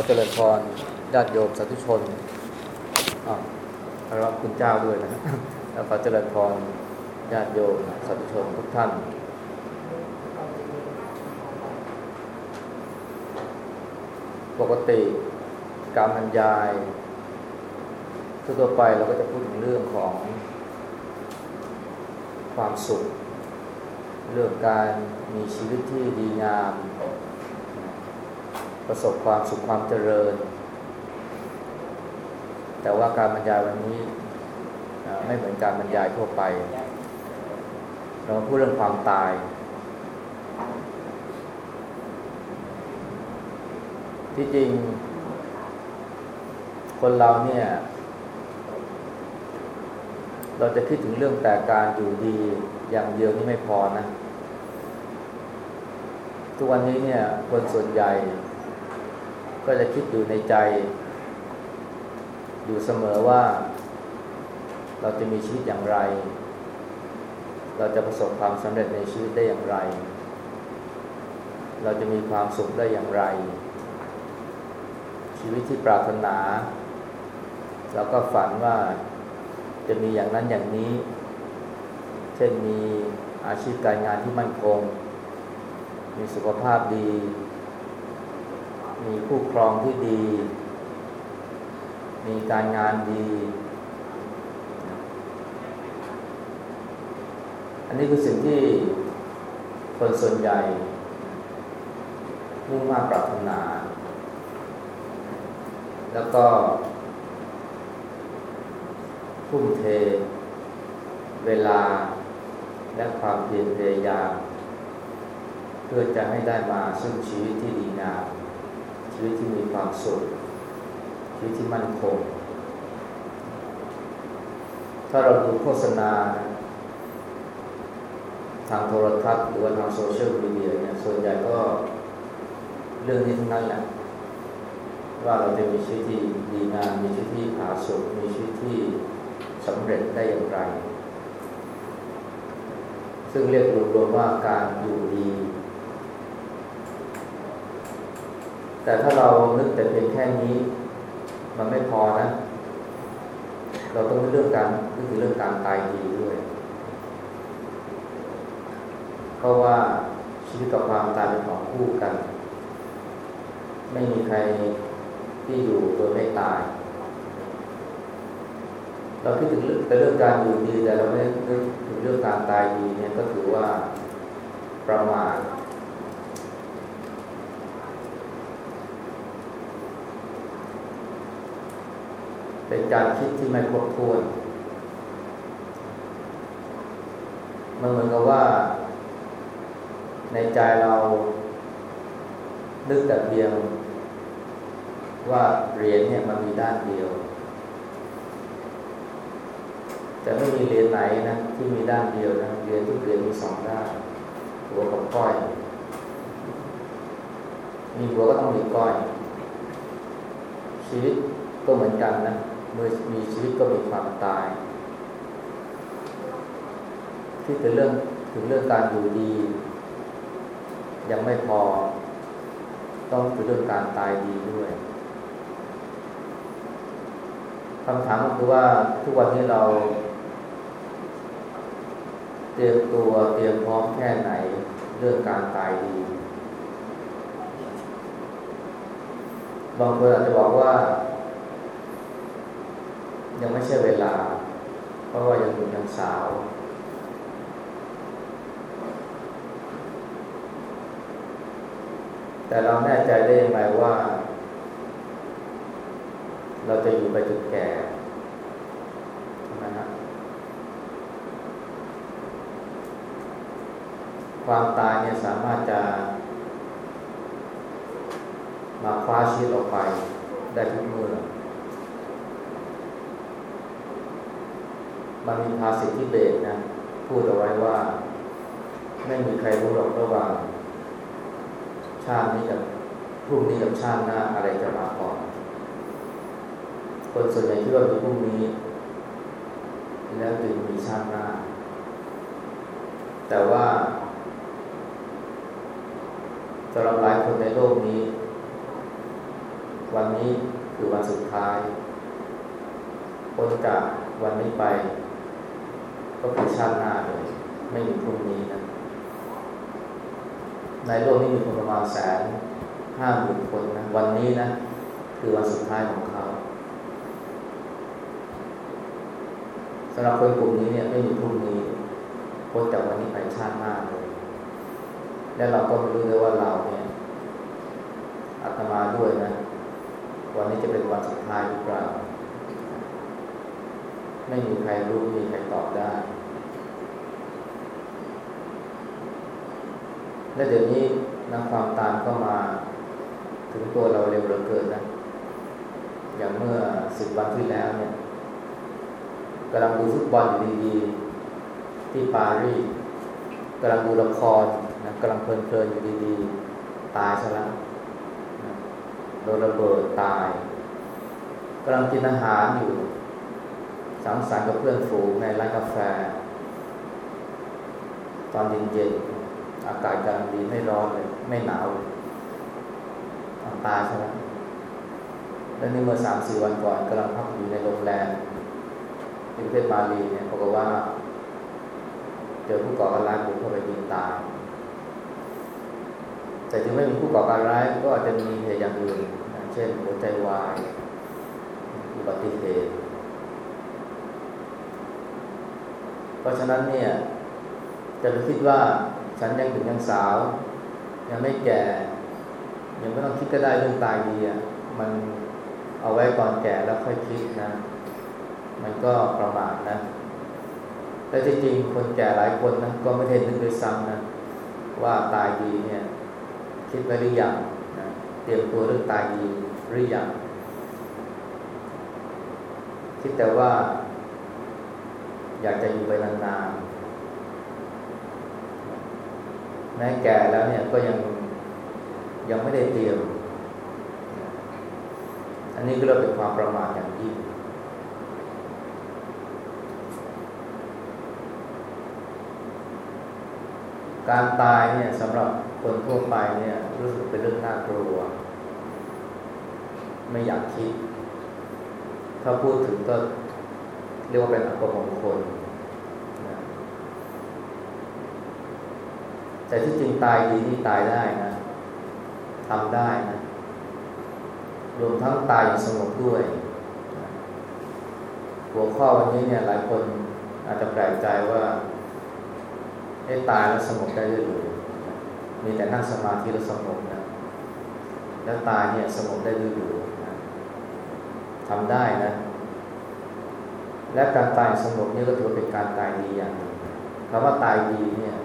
อเจริญพรญาติโยมสาธุชนอ่ารับคุณเจ้าด้วยนะแล้วขอเจริญพรญาติโยมสาธุชนทุกท่าน ปกติการบรรยายทั่วไปเราก็จะพูดถึงเรื่องของความสุข เรื่องการมีชีวิตที่ดีงาม ประสบความสุขความเจริญ แต่ว่าการบรรยายวันนี้ไม่เหมือนการบรรยายทั่วไป เราพูดเรื่องความตาย ที่จริง คนเราเนี่ย เราจะคิดถึงเรื่องแต่การอยู่ดีอย่างเดียวนี่ไม่พอนะ ทุกวันนี้เนี่ยคนส่วนใหญ่ ก็จะคิดอยู่ในใจ อยู่เสมอว่า เราจะมีชีวิตอย่างไร เราจะประสบความสำเร็จในชีวิตได้อย่างไร เราจะมีความสุขได้อย่างไร ชีวิตที่ปรารถนาเราก็ฝันว่าจะมีอย่างนั้นอย่างนี้ เช่นมีอาชีพการงานที่มั่นคง มีสุขภาพดี มีผู้ครองที่ดี มีการงานดี อันนี้คือสิ่งที่คนส่วนใหญ่ มุ่งมาปรารถนา แล้วก็ทุ่มเท เวลาและความเพียรพยายาม เพื่อจะให้ได้มาซึ่งชีวิตที่ดีงาม ชีวิตที่มีความสุขชีวิตที่มั่นคง ถ้าเราดูโฆษณา ทางโทรทัศน์หรือว่าทางโซเชียลมีเดียเนี่ยส่วนใหญ่ก็เรื่องนี้ทั้งนั้นแหละว่าเราจะมีชีวิตที่ดีงามมีชีวิตที่ผาสุกมีชีวิตที่สำเร็จได้อย่างไร ซึ่งเรียกรวมๆว่าการอยู่ดี แต่ถ้าเรานึกแต่เพียงแค่นี้ มันไม่พอนะ เราต้องเรื่องการนึกถึงเรื่องการตายดีด้วย เพราะว่าชีวิตกับความตายเป็นของคู่กัน ไม่มีใครที่อยู่โดยไม่ตาย เราคิดถึงแต่เรื่องการอยู่ดีแต่เราไม่นึกถึงเรื่องการตายดีเนี่ยก็ถือว่าประมาท เป็นการคิดที่ไม่ครบถ้วน มันเหมือนกับว่า ในใจเรานึกแต่เพียงว่าเหรียญเนี่ยมันมีด้านเดียว แต่ไม่มีเหรียญไหนนะที่มีด้านเดียวนะเหรียญทุกเหรียญมีสองด้านหัวกับก้อย มีหัวก็ต้องมีก้อยชีวิตก็เหมือนกันนะ เมื่อมีชีวิตก็มีความตาย ที่เป็นเรื่องถึงเรื่องการอยู่ดี ยังไม่พอ ต้องถึงเรื่องการตายดีด้วยคำถามก็คือว่าทุกวันนี้เรา เตรียมตัวเตรียมพร้อมแค่ไหนเรื่องการตายดีบางคนอาจจะบอกว่า ยังไม่ใช่เวลา เพราะว่ายังหนุ่มยังสาว แต่เราแน่ใจได้ยังไงว่า เราจะอยู่ไปจนแก่ใช่ไมนะความตายเนี่ยสามารถจะ มาคว้าชีวิตออกไปได้ทุกเมื่อ มันมีภาษิตที่เบสนะ พูดเอาไว้ว่า ไม่มีใครรู้หรอกระหว่างชาตินี้กับพรุ่งนี้กับชาติหน้าอะไรจะมาก่อน คนส่วนใหญ่ที่ว่ามีพรุ่งนี้ แล้วจึงมีชาติหน้า แต่ว่าสำหรับหลายคนในโลกนี้ วันนี้คือวันสุดท้ายพ้นจากวันนี้ไป ก็คือชาติหน้าเลย ไม่มีพรุ่งนี้นะ ในโลกนี้มีคนประมาณแสนห้าหมื่นคนนะ วันนี้นะ คือวันสุดท้ายของเขาสำหรับคนกลุ่มนี้เนี่ยไม่มีพรุ่งนี้พ้นจากวันนี้ไปชาติหน้าเลย และเราก็ไม่รู้เลยว่าเราเนี่ยอาตมาด้วยนะ วันนี้จะเป็นวันสุดท้ายหรือเปล่า ไม่มีใครรู้ไม่มีใครตอบได้ และเดี๋ยวนี้นะความตามก็มาถึงตัวเราเร็วเหลือเกินนะ อย่างเมื่อสิบวันที่แล้วเนี่ยกำลังดูฟุตบอลอยู่ดีๆที่ปารีสกำลังดูละครนะกำลังเพลินๆอยู่ดีๆ ตายซะแล้วโดนระเบิดตายกำลังกินอาหารอยู่ สังสรรค์กับเพื่อนฝูงในร้านกาแฟ ตอนเย็นๆอากาศกำลังดีไม่ร้อนเลย ไม่หนาวตายซะแล้วแล้วนี่เมื่อสามสี่วันก่อนกำลังพักอยู่ในโรงแรมที่ประเทศมาลีเนี่ยปรากฏว่า เจอผู้ก่อการร้ายบุกเข้าไปยิงตายแต่ถึงไม่มีผู้ก่อการร้ายก็อาจจะมีเหตุอย่างอื่นเช่นหัวใจวายอุบัติเหตุ เพราะฉะนั้นเนี่ยจะไปคิดว่าฉันยังถึงยังสาว ยังไม่แก่ ยังไม่ต้องคิดก็ได้เรื่องตายดีอะมันเอาไว้ก่อนแก่แล้วค่อยคิดนะ มันก็ประมาทนะ และจริงๆคนแก่หลายคนนะก็ไม่ได้นึกด้วยซ้ำนะว่าตายดีเนี่ยคิดไว้หรือยังนะเตรียมตัวเรื่องตายดีหรือยังคิดแต่ว่า อยากจะอยู่ไปนานๆ แม้แก่แล้วเนี่ยก็ยังยังไม่ได้เตรียม อันนี้ก็เรียกเป็นความประมาทอย่างยิ่ง การตายเนี่ยสำหรับคนทั่วไปเนี่ยรู้สึกเป็นเรื่องน่ากลัว ไม่อยากคิด ถ้าพูดถึงก็ เรียกว่าเป็นอัปมงคลนะแต่ที่จริงตายดีที่ตายได้นะทำได้นะรวมทั้งตายอย่างสงบด้วย หัวข้อวันนี้เนี่ยหลายคนอาจจะแปลกใจว่าให้ตายแล้วสงบได้หรือมีแต่นั่งสมาธิแล้วสงบนะแล้วตายเนี่ยสงบได้หรือนทำได้นะ และการตายสงบนี่ก็ถือว่าเป็นการตายดีอย่างหนึ่งคำว่าตายดีเนี่ย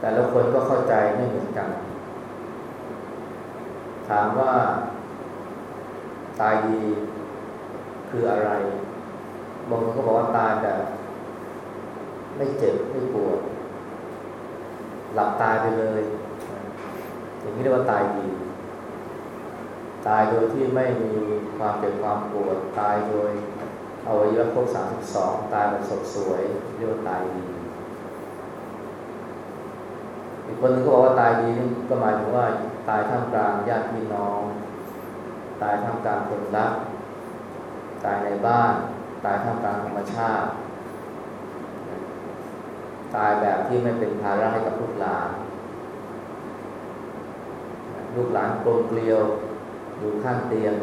แต่ละคนก็เข้าใจไม่เหมือนกัน ถามว่า ตายดีคืออะไร บางคนก็บอกว่าตายแบบไม่เจ็บไม่ปวด หลับตายไปเลย อย่างนี้เรียกว่าตายดี ตายโดยที่ไม่มีความเจ็บความปวดตายโดยอวัยวะครบสามสิบสองตายแบบสดสวยเรียกว่าตายดีอีกคนนึงก็บอกว่าตายดีนี่ก็หมายถึงว่าตายท่ามกลางญาติพี่น้อง ตายท่ามกลางคนรักตายในบ้าน ตายท่ามกลางธรรมชาติ ตายแบบที่ไม่เป็นภาระให้กับลูกหลาน ลูกหลานกลมเกลียว อยู่ข้างเตียง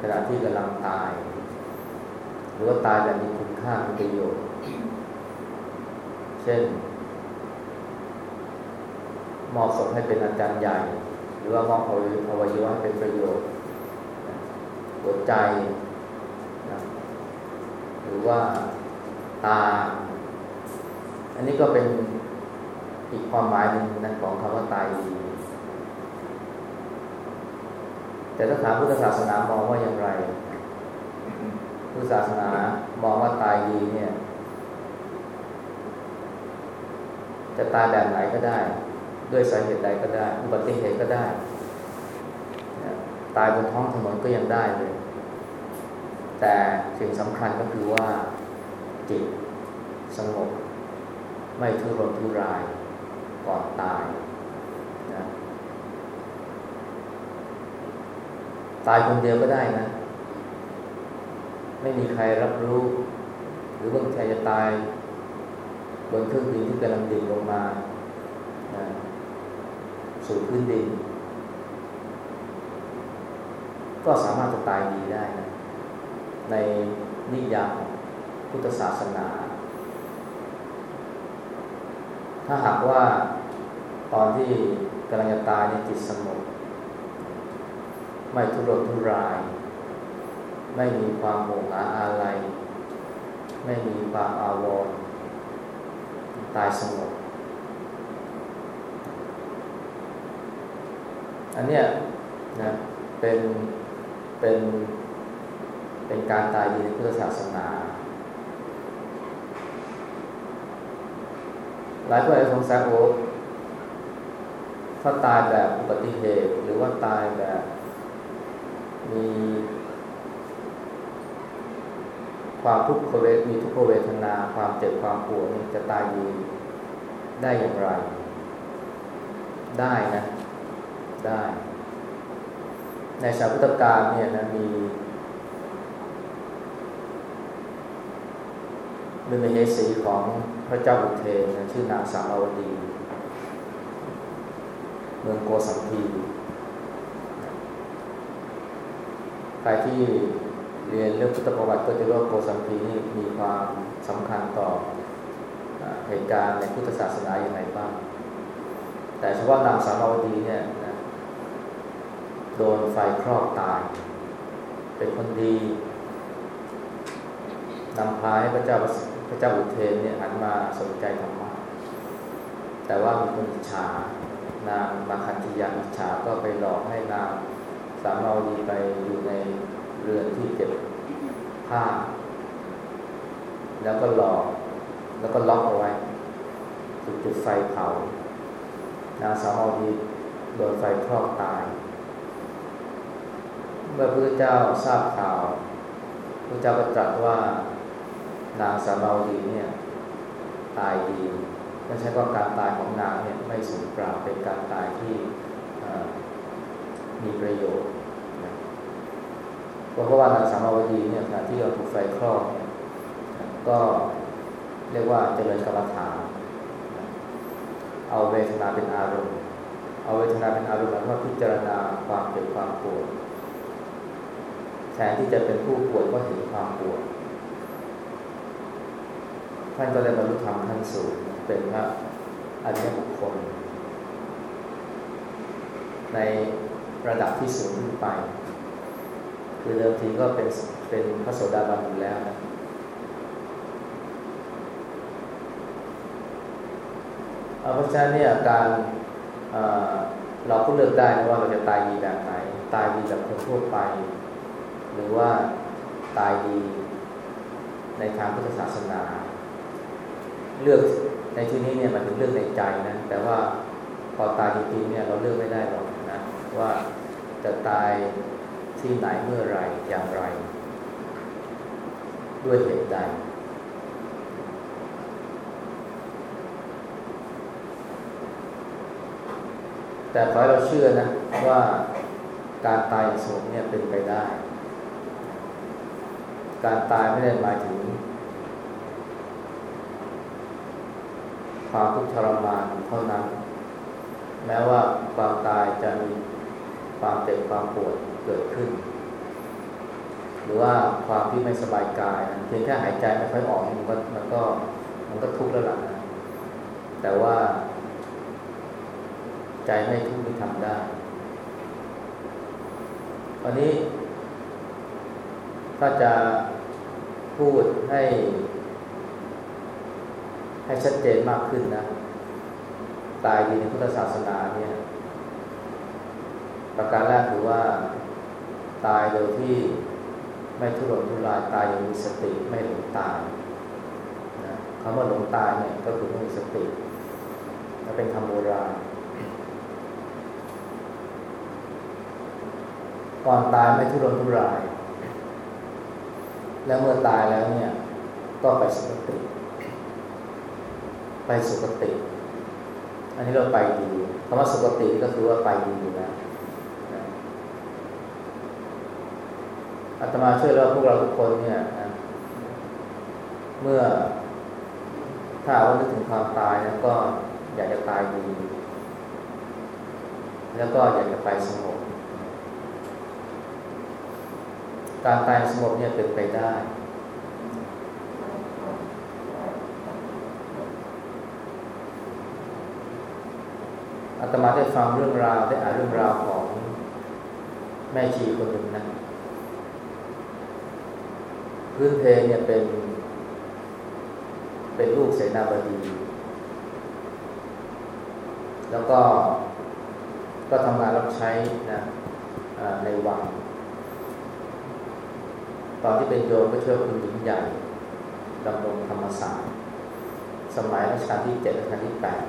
ขณะที่กำลังตาย หรือว่าตายแบบมีคุณค่ามีประโยชน์ เช่นมอบศพให้เป็นอาจารย์ใหญ่ หรือว่ามอบอวัยวะให้เป็นประโยชน์หัวใจหรือว่าตา อันนี้ก็เป็นอีกความหมายหนึ่งนะของคำว่าตายดี แต่ถ้าถามพุทธศาสนามองว่าอย่างไร พุทธศาสนามองว่าตายดีเนี่ย จะตายแบบไหนก็ได้ ด้วยสาเหตุใดก็ได้ อุบัติเหตุก็ได้ ตายบนท้องถนนก็ยังได้เลย แต่สิ่งสำคัญก็คือว่าจิตสงบไม่ทุรนทุรายก่อนตาย ตายคนเดียวก็ได้นะ ไม่มีใครรับรู้ หรือบางใครจะตาย บนเครื่องบินที่กำลังดิ่งลงมาสู่พื้นดิน ก็สามารถจะตายดีได้นะในนิยามพุทธศาสนา ถ้าหากว่าตอนที่กำลังจะตายในจิตสงบ ไม่ทุรนทุราย ไม่มีความโมหะอะไรไม่มีความอาวรณ์ตายสงบอันเนี้ยนะเป็นเป็นเป็นการตายดีในพุทธศาสนา หลายคนอาจจะสงสัยโอ้ถ้าตายแบบอุบัติเหตุ หรือว่าตายแบบ มีความทุกขเวทมีทุกขเวทนา ความเจ็บความปวดนี่จะตายดีได้อย่างไร ได้นะ ได้ ในสาพุทธการเนี่ยนะมีเป็นมเหสีของพระเจ้าอุเทนนะชื่อนางสามาวดี เมืองโกสัมพี ใครที่เรียนเรื่องพุทธประวัติก็จะรู้ว่าโกสัมพีนี่มีความสำคัญต่อเหตุการณ์ในพุทธศาสนาอย่างไรบ้าง แต่เฉพาะนางสามาวดีเนี่ยนะโดนไฟครอบตาย เป็นคนดีนำพาให้พระเจ้าพระเจ้าอุเทนเนี่ยหันมาสนใจธรรมะแต่ว่ามีคนอิจฉานางมาคันธิยาอิจฉาก็ไปหลอกให้นาง สามาวดีไปอยู่ในเรือนที่เก็บผ้า แล้วก็หลอกแล้วก็ล็อกเอาไว้จุดจุดไฟเผานางสาวดีโดนไฟคลอกตาย เมื่อพระเจ้าทราบข่าวพระเจ้าก็ตรัสว่านางสาวดีเนี่ย ตายดีไม่ใช่ก็การตายของนางเนี่ยไม่สูญเปล่าเป็นการตายที่มีประโยชน์ เพราะว่านางสามาวดีเนี่ยขณะที่เราถูกไฟคลอกก็เรียกว่าเจริญกรรมฐานเอาเวทนาเป็นอารมณ์ เอาเวทนาเป็นอารมณ์แล้วก็พิจารณาความเจ็บความปวดแทนที่จะเป็นผู้ปวดก็เห็นความปวดท่านก็เลยบรรลุธรรมขั้นสูงเป็นพระอริยบุคคล ในระดับที่สูงขึ้นไป คือเดิมทีก็เป็นเป็นพระโสดาบันอยู่แล้วนะเพราะฉะนั้นเนี่ยการเราก็เลือกได้ว่าเราจะตายดีแบบไหน ตายดีแบบคนทั่วไป หรือว่าตายดีในทางพุทธศาสนา เลือกในที่นี้เนี่ยมันถึงเลือกในใจนะแต่ว่าพอตายจริงๆเนี่ยเราเลือกไม่ได้หรอกนะว่าจะตาย ที่ไหนเมื่อไรอย่างไร ด้วยเหตุใดแต่ขอให้เราเชื่อนะว่าการตายสงบเนี่ยเป็นไปได้ การตายไม่ได้หมายถึงความทุกข์ทรมานเท่านั้น แม้ว่าความตายจะมีความเจ็บความปวด เกิดขึ้น หรือว่าความที่ไม่สบายกายเพียงแค่หายใจไม่ค่อยออกมันก็มันก็มันก็ทุกข์แล้วล่ะแต่ว่า ใจไม่ทุกข์ไม่ทำได้วันนี้ ถ้าจะพูดให้ ให้ชัดเจนมากขึ้นนะตายดีในพุทธศาสนาเนี่ย ประการแรกคือว่า ตายโดยที่ไม่ทุรนทุรายตายอย่างมีสติไม่หลงตายนะคำว่าหลงตายเนี่ยก็คือไม่มีสติและเป็นคำโบราณก่อนตายไม่ทุรนทุราย แล้วเมื่อตายแล้วเนี่ย ก็ไปสุคติ ไปสุคติ อันนี้เราไปดีคำว่าสุคติก็คือว่าไปดีอยู่แล้ว อาตมาช่วยเราพวกเราทุกคนเนี่ยนะเมื่อถ้าว่านึกถึงความตายนะก็อยากจะตายดี แล้วก็อยากจะไปสงบการตายสงบเนี่ยเป็นไปได้ อาตมาได้ฟังเรื่องราวได้อ่านเรื่องราวของแม่ชีคนหนึ่งนะ พื้นเพเนี่ยเป็น เป็นลูกเสนาบดี แล้วก็ก็ทำงานรับใช้นะในวัง ตอนที่เป็นโยมก็เชื่อคุณหญิงใหญ่ดำรงธรรมศาสตร์สมัยรัชกาลที่เจ็ดรัชกาลที่แปด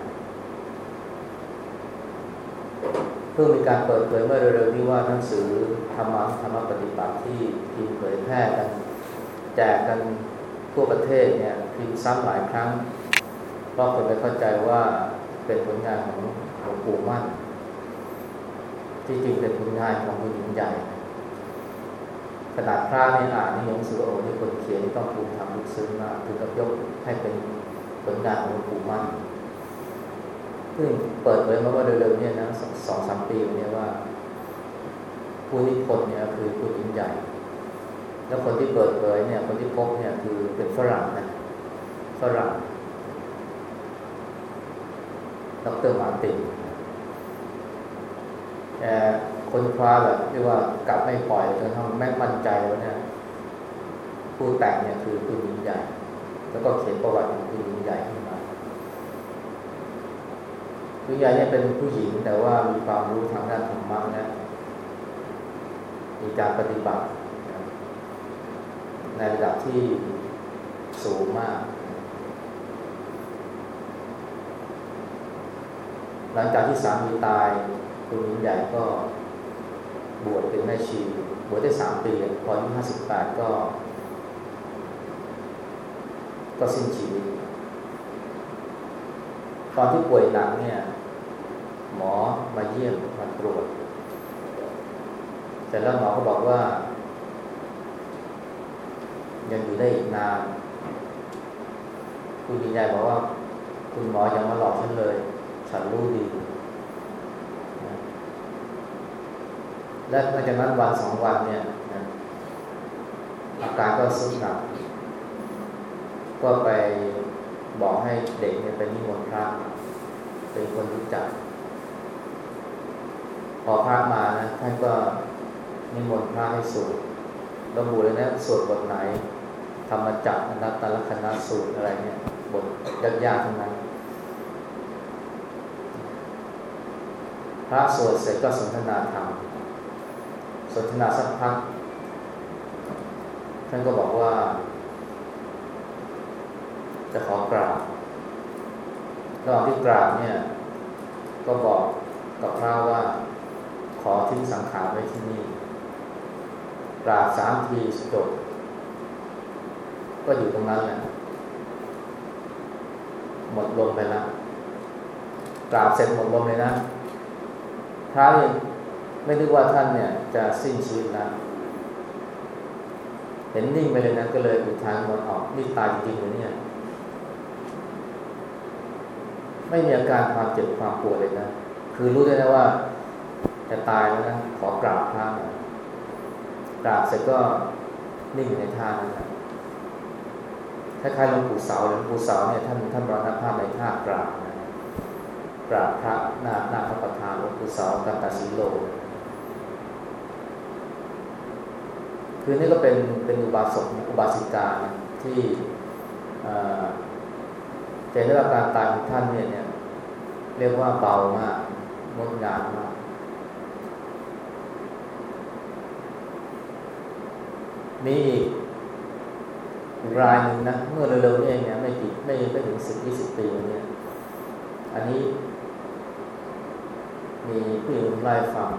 เพิ่งมีการเปิดเผยเมื่อเร็วๆนี้ว่าหนังสือธรรมะธรรมปฏิบัติที่พิมพ์เผยแพร่กัน แจกกันทั่วประเทศเนี่ยพิมพ์ซ้ำหลายครั้งเพราะคนไปเข้าใจว่าเป็นผลงานของหลวงปู่มั่น ที่จริงเป็นผลงานของคุณหญิงใหญ่ ขนาดพระในอ่านในหนังสือโอ้ที่คนเขียนต้องภูมิธรรมลึกซึ้งมากถึงกับยกให้เป็นผลงานของหลวงปู่มั่นซึ่งเปิดเผยมาว่าเร็วๆนี้นะสองสามปีนี้ว่า ผู้นิพนธ์เนี่ยคือผู้ยิ่งใหญ่ แล้วคนที่เปิดเผยเนี่ย คนที่พบเนี่ยคือเป็นฝรั่งนะฝรั่งดรมาตินแต่คนคว้าแบบเรียกว่ากลับไม่ปล่อยจนทำแม่มั่นใจว่าเนี่ยผู้แต่งเนี่ยคือผู้ยิ่งใหญ่ แล้วก็เขียนประวัติของผู้ยิ่งใหญ่ขึ้นมาผู้ใหญ่เนี่ยเป็นผู้หญิงแต่ว่ามีความรู้ทางด้านธรรมะนะมีการปฏิบัติ ในระดับที่สูงมาก หลังจากที่สามีตายคุณหญิงใหญ่ก็บวชเป็นแม่ชี บวชได้สามปีพออายุห้าสิบแปดก็ ก็สิ้นชีวิต ตอนที่ป่วยหนักเนี่ย หมอมาเยี่ยมมาตรวจ แต่แล้วหมอก็บอกว่า ยังอยู่ได้อีกนาน คุณยินยัยบอกว่า คุณหมอยังมาหลอกฉันเลย ฉันรู้ดี และหลังจากนั้นวันสองวันเนี่ยอาการก็สุดหนัก ก็ไปบอกให้เด็กเนี่ยไปนิมนต์พระเป็นคนรู้จัก พอพระมานะท่านก็นิมนต์พระให้สวดระบุเลยนะสวดบทไหน รรมจักรนัตตลคณะสูตรอะไรเนี่ยบทยากๆทั้งนั้น พระสวดเสร็จก็สนทนาธรรม สนทนาสักพัก ท่านก็บอกว่า จะขอกราบระหว่างที่กราบเนี่ย ก็บอกกับพระว่า ขอทิ้งสังขารไว้ที่นี่กราบสามทีจบ ก็อยู่ตรงนั้นแหละหมดลมไปแล้วกราบเสร็จหมดลมเลยนะพระเนี่ไม่นึกว่าท่านเนี่ย จะสิ้นชีวิตแล้วเห็นนิ่งไปเลยนะก็เลยอุทานหมดออกนี่ตายจริงเลยเนี่ย ไม่มีอาการความเจ็บความปวดเลยนะคือรู้ได้นะว่า จะตายแล้วนะขอกราบพระกราบเสร็จก็นิ่งในท่านั้น คล้ายๆหลวงปู่เสาหลวงปู่เสาเนี่ยท่านท่านรณภาพในท่ากราบนะกราบพระนาหน้าพระประธานหลวงปู่เสากันตาสีโลคือนี่ก็เป็นเป็นอุบาสกอุบาสิกาที่แต่เรื่องการตายของท่านเนี่ยเนี่ยเรียกว่าเบามากงดงามมาก มีอีก รายหนึ่งนะ เมื่อเร็วๆนี้เองเนี่ยไม่ติดไม่ไม่ถึงสิบยี่สิบปีเนี่ย อันนี้ มีผู้หญิงไล่ฟัง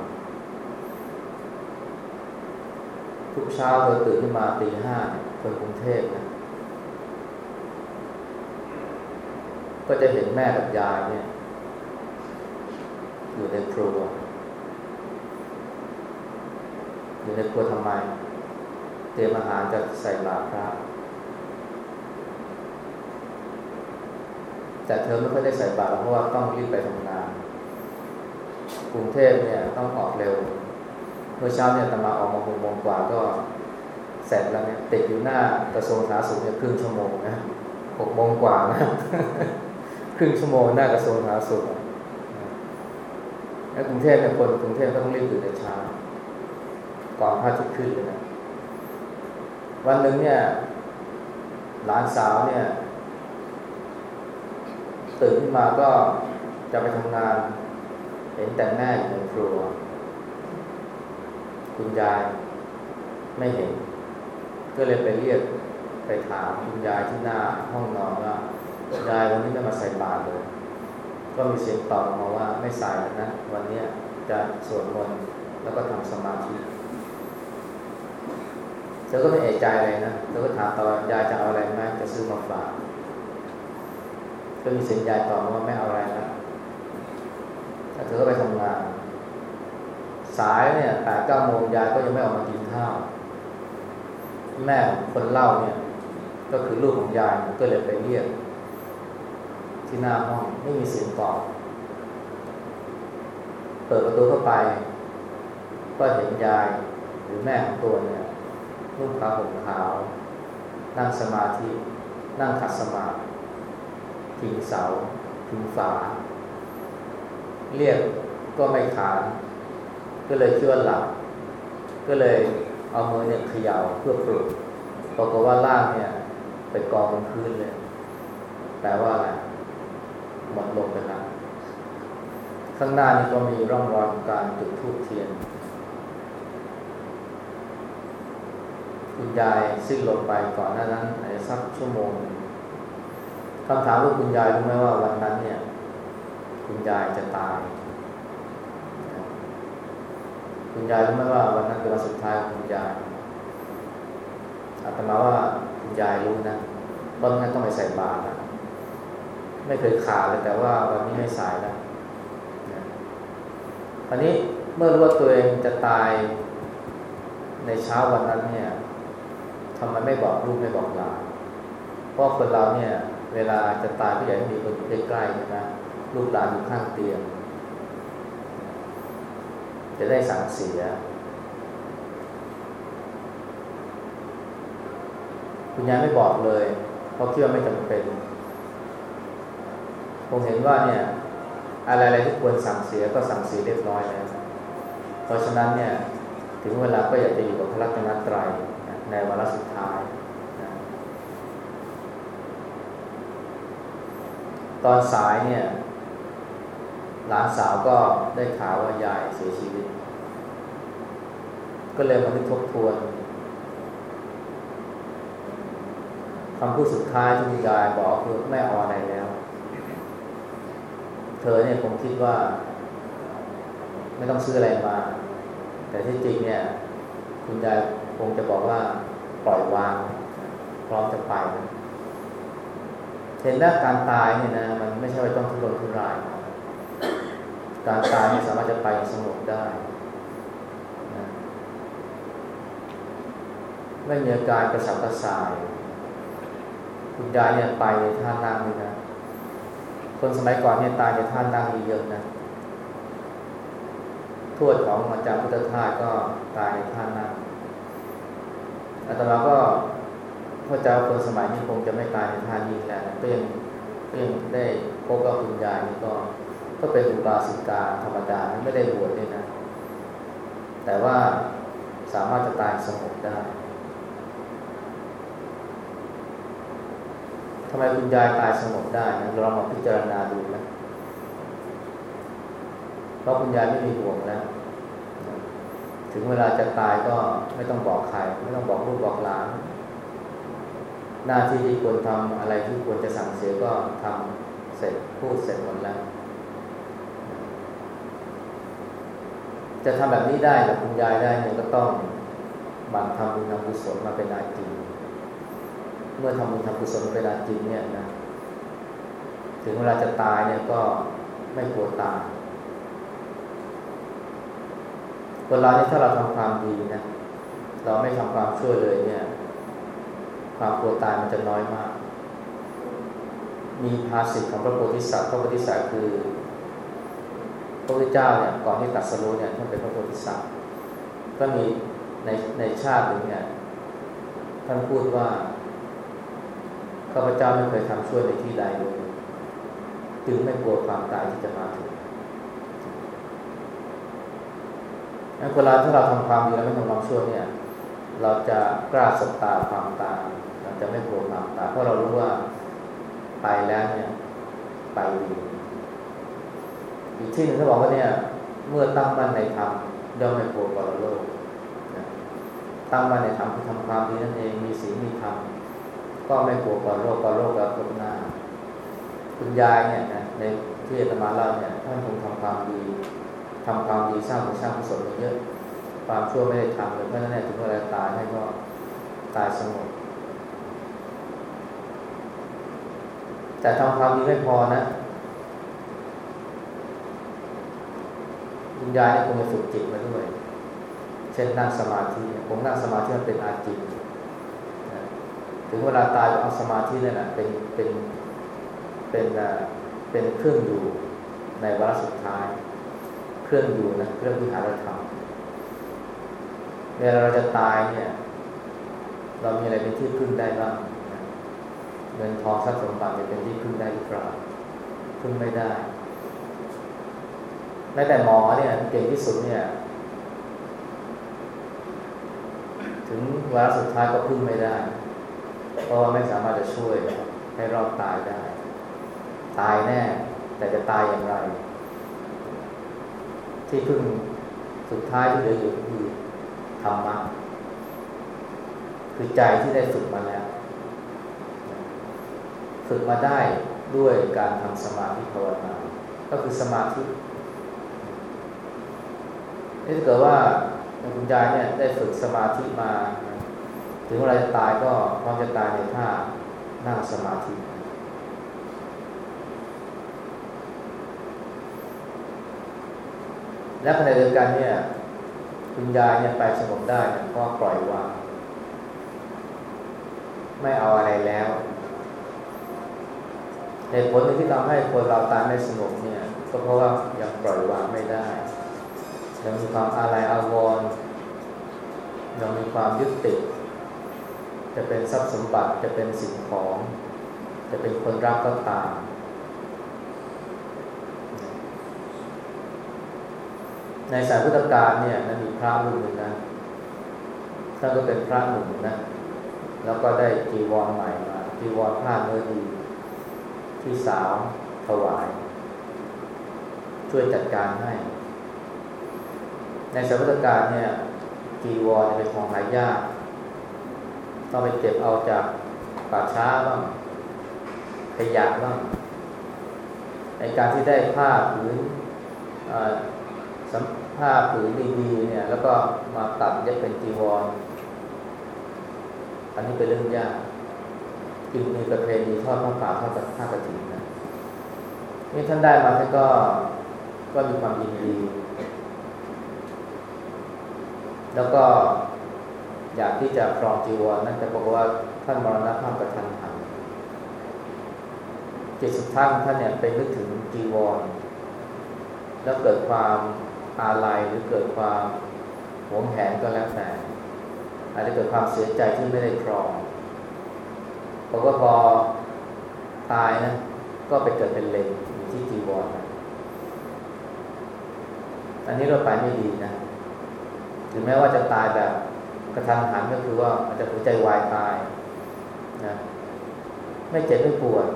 ทุกเช้าเธอตื่นขึ้นมาตีห้าคนกรุงเทพนะก็จะเห็นแม่กับยายเนี่ย อยู่ในครัว อยู่ในครัวทำไม เตรียมอาหารจะใส่บาตรพระ แต่เธอไม่ค่อยได้ใส่บาตรเพราะว่าต้องรีบไปทำงาน กรุงเทพเนี่ยต้องออกเร็วเมื่อเช้าเนี่ยตมาออกมาหกโมงกว่าก็เสร็จแล้วเนี่ยติดอยู่หน้ากระทรวงสาธารณสุขเนี่ยครึ่งชั่วโมงนะหกโมงกว่านะครึ่งชั่วโมงหน้ากระทรวงสาธารณสุขแล้วกรุงเทพเนี่ยคนกรุงเทพก็ต้องรีบตื่นแต่เช้าก่อนพระอาทิตย์ขึ้นเลยนะวันหนึ่งเนี่ยหลานสาวเนี่ย ตื่นขึ้นมาก็จะไปทำงาน เห็นแต่แม่อยู่ในครัว คุณยายไม่เห็น ก็เลยไปเรียกไปถามคุณยายที่หน้าห้องนอนว่ายายวันนี้ไม่มาใส่บาตรเลย ก็มีเสียงตอบมาว่าไม่ใส่แล้วนะวันนี้จะสวดมนต์แล้วก็ทำสมาธิเธอก็ไม่เอะใจอะไรนะเธอก็ถามต่อยายจะเอาอะไรไหมจะซื้อมาฝาก ก็มีเสียงยายตอบว่าไม่เอาอะไรนะแต่เธอก็ไปทำงาน สายเนี่ยแปดเก้าโมงยายก็ยังไม่ออกมากินข้าว แม่คนเล่าเนี่ย ก็คือลูกของยายก็เลยไปเรียกที่หน้าห้องไม่มีเสียงตอบ เปิดประตูเข้าไป ก็เห็นยายหรือแม่ของตัวเนี่ยนุ่งผ้าห่มขาว นั่งสมาธิ นั่งขัดสมาธิ พิงเสาพิงฝา เรียกก็ไม่ขานก็เลยคิดว่าหลับ ก็เลยเอามือเนี่ยเขย่าเพื่อปลุกปรากฏว่าล่างเนี่ย ไปกองบนพื้นเลย แปลว่าอะไรหมดลมไปแล้วข้างหน้านี่ก็มีร่องรอยการจุดธูปเทียน คุณยายสิ้นลมไปก่อนหน้านั้นอาจจะสักชั่วโมง คำถามว่าคุณยายรู้ไหมว่าวันนั้นเนี่ย คุณยายจะตาย คุณยายรู้ไหมว่าวันนั้นเป็นวันสุดท้ายของคุณยายอาตมาว่าคุณยายรู้นะตอนนั้นต้องไปใส่บาตรนะไม่เคยขาดเลยแต่ว่าวันนี้ไม่สายแล้วคราวนี้เมื่อรู้ว่าตัวเองจะตายในเช้าวันนั้นเนี่ยทำไมไม่บอกลูกไม่บอกหลานเพราะคนเราเนี่ย เวลาจะตายก็อยากให้มีคนใกล้ๆใช่ไหมลูกหลานอยู่ข้างเตียง จะได้สั่งเสีย คุณยายไม่บอกเลยเพราะคิดว่าไม่จำเป็นผมเห็นว่าเนี่ย อะไรๆที่ควรสั่งเสียก็สั่งเสียเรียบร้อยแล้วเพราะฉะนั้นเนี่ย ถึงเวลาก็อยากจะอยู่กับพระรัตนตรัยในวาระสุดท้าย ตอนสายเนี่ย หลานสาวก็ได้ข่าวว่ายายเสียชีวิต ก็เลยมาทบทวนคำพูดสุดท้ายที่ยายบอกคือไม่เอาอะไรแล้ว เธอเนี่ยผมคิดว่า ไม่ต้องซื้ออะไรมา แต่ที่จริงเนี่ย คุณยายคงจะบอกว่าปล่อยวาง พร้อมจะไป เห็นแล้วการตายเนี่ยนะมันไม่ใช่ว่าต้องทุรนทุราย การตายนี่สามารถจะไปสงบได้นะไม่มีอาการกระสับกระส่าย คุณยายเนี่ยไปในท่านั่งนี่นะ คนสมัยก่อนเนี่ยตายในท่านั่งเยอะนะทวดของอาจารย์พุทธทาสก็ตายในท่านั่งอาตมาก็ เข้าใจว่าคนสมัยนี้คงจะไม่ตายในท่านี้แล้วก็ยังก็ยังได้พบกับคุณยายนี่ก็ ก็เป็นอุบาสิกาธรรมดาไม่ได้บวชด้วยนะ แต่ว่าสามารถจะตายสงบได้ทำไมคุณยายตายสงบได้นะลองมาพิจารณาดูนะเพราะคุณยายไม่มีห่วงแล้ว ถึงเวลาจะตายก็ไม่ต้องบอกใคร ไม่ต้องบอกลูกบอกหลาน หน้าที่ที่ควรทำอะไรที่ควรจะสั่งเสียก็ทำเสร็จพูดเสร็จหมดแล้ว จะทำแบบนี้ได้กับคุณยายได้เนี่ยก็ต้องบังทำบุญทำกุศลมาเป็นอาจีเมื่อทำบุญทำกุศลมาเป็นอาจีเนี่ยนะถึงเวลาจะตายเนี่ยก็ไม่กลัวตายคนเราเนี่ถ้าเราทำความดีนะเราไม่ทำความช่วยเลยเนี่ย ความกลัวตายมันจะน้อยมาก มีภาษิตของพระโพธิสัตว์พระโพธิสัตว์คือพระพุทธเจ้าเนี่ยก่อนที่ตัดสรุเนี่ยท่านเป็นพระโพธิสัตว์ก็มีในในชาติหนึ่งเนี่ยท่านพูดว่าข้าพเจ้าไม่เคยทำช่วยในที่ใดเลยจึงไม่กลัวความตายที่จะมาถึงเวลาถ้าเราทำความดีแล้วไม่ทำความชั่วเนี่ย เราจะกล้าสบตาความตายเราจะไม่กลัวความตายเพราะเรารู้ว่าไปแล้วเนี่ยไปดีอีกที่หนึ่งเขาบอกว่าเนี่ย เมื่อตั้งมั่นในธรรมย่อมไม่กลัวปรโลกตั้งมั่นในธรรมคือทำความดีนั่นเองมีศีลมีธรรมก็ไม่กลัวปรโลกปรโลกแล้วพบหน้าคุณยายเนี่ยนะในที่อาตมาเล่าเนี่ยท่านคงทำความดีทำความดีสร้างบุญสร้างกุศลเยอะ ความชั่วไม่ได้ทำเลยเพราะนั้นถึงเวลาตายให้ก็ตายสงบแต่ทำความดีไม่พอนะคุณยายคงจะฝึกจิตมาด้วย เช่นนั่งสมาธิผมนั่งสมาธิมันเป็นอาจิตถึงเวลาตายเอาสมาธินั่นแหละเป็นเป็นเป็นเป็นเครื่องอยู่ในวาระสุดท้าย เครื่องอยู่นะเครื่องวิหารธรรม เวลาเราจะตายเนี่ย เรามีอะไรเป็นที่พึ่งได้บ้างเงินทองทรัพย์สมบัติเป็นที่พึ่งได้หรือเปล่าพึ่งไม่ได้แม้แต่หมอเนี่ยเก่งที่สุดเนี่ย ถึงวาระสุดท้ายก็พึ่งไม่ได้ เพราะว่าไม่สามารถจะช่วยให้รอดตายได้ ตายแน่ แต่จะตายอย่างไร ที่พึ่งสุดท้ายที่เหลืออยู่คือ ธรรมะคือใจที่ได้ฝึกมาแล้ว ฝึกมาได้ด้วยการทำสมาธิภาวนา ก็คือสมาธินี่ถ้าเกิดว่าคุณยายเนี่ยได้ฝึกสมาธิมา ถึงเวลาตายก็พร้อมจะตายในท่านั่งสมาธิ และขณะเดียวกันเนี่ย คุณยายเนี่ยไปสงบได้เพราะปล่อยวางไม่เอาอะไรแล้วเหตุผลที่ทำให้คนเราตายไม่สงบเนี่ย ก็เพราะว่ายังปล่อยวางไม่ได้ ยังมีความอะไรอาวรณ์ยังมีความยึดติด จะเป็นทรัพย์สมบัติจะเป็นสิ่งของ จะเป็นคนรักก็ตาม ในสายพุทธกาลเนี่ยนะมีพระรูปหนึ่งนะท่านก็เป็นพระหนุ่มนะ แล้วก็ได้จีวรใหม่มาจีวรผ้าเนื้อดีที่สาวถวาย ช่วยจัดการให้ ในสายพุทธกาลเนี่ยจีวรเป็นของหายากต้องไปเก็บเอาจากป่าช้าบ้างขยะบ้างในการที่ได้ผ้าผืน ผ้าผืนดีๆเนี่ย แล้วก็มาตัดเย็บเป็นจีวร อันนี้เป็นเรื่องยากกินมีประเพณีทอดผ้าป่าทอดผ้ากระถิ่นนะนี่ท่านได้มาท่านก็ก็มีความยินดี แล้วก็อยากที่จะครองจีวรนั่นแต่บอกว่าท่านมรณภาพกระทันหันจิตสุดท้ายท่านเนี่ยไปนึกถึงจีวร แล้วเกิดความ อาลัยหรือเกิดความหวงแหนก็แล้วแต่อาจจะเกิดความเสียใจที่ไม่ได้ครองเพราะว่าพอตายนะก็ไปเกิดเป็นเลนอยู่ที่จีวรนะอันนี้เราไปไม่ดีนะถึงแม้ว่าจะตายแบบกระทันหันก็คือว่าอาจจะหัวใจวายตายนะไม่เจ็บไม่ปวด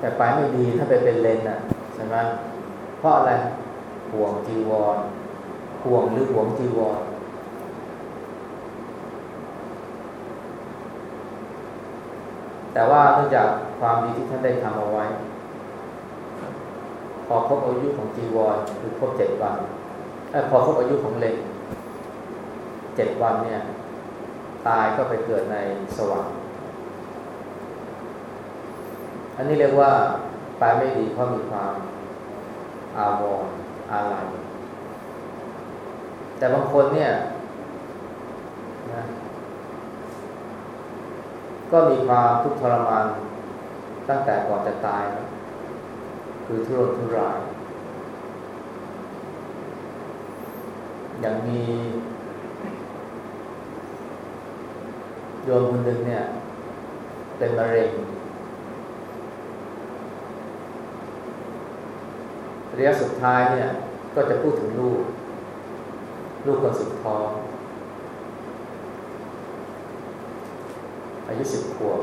แต่ไปไม่ดีถ้าไปเป็นเลนนะใช่ไหมเพราะอะไร ห่วงจีวรห่วงหรือห่วงจีวรแต่ว่าเนื่องจากความดีที่ท่านได้ทำเอาไว้ พอครบอายุของจีวรคือครบเจ็ดวันพอครบอายุของเล็งเจ็ดวันเนี่ย ตายก็ไปเกิดในสวรรค์อันนี้เรียกว่าตายไม่ดีเพราะมีความอาวรณ์ อะไร แต่บางคนเนี่ยนะก็มีความทุกข์ทรมานตั้งแต่ก่อนจะตายนะคือทุรนทุราย อย่างมีโยมคนหนึ่งเนี่ย เป็นมะเร็ง ระยะสุดท้ายเนี่ยก็จะพูดถึงลูก ลูกคนสุดท้อง อายุสิบขวบ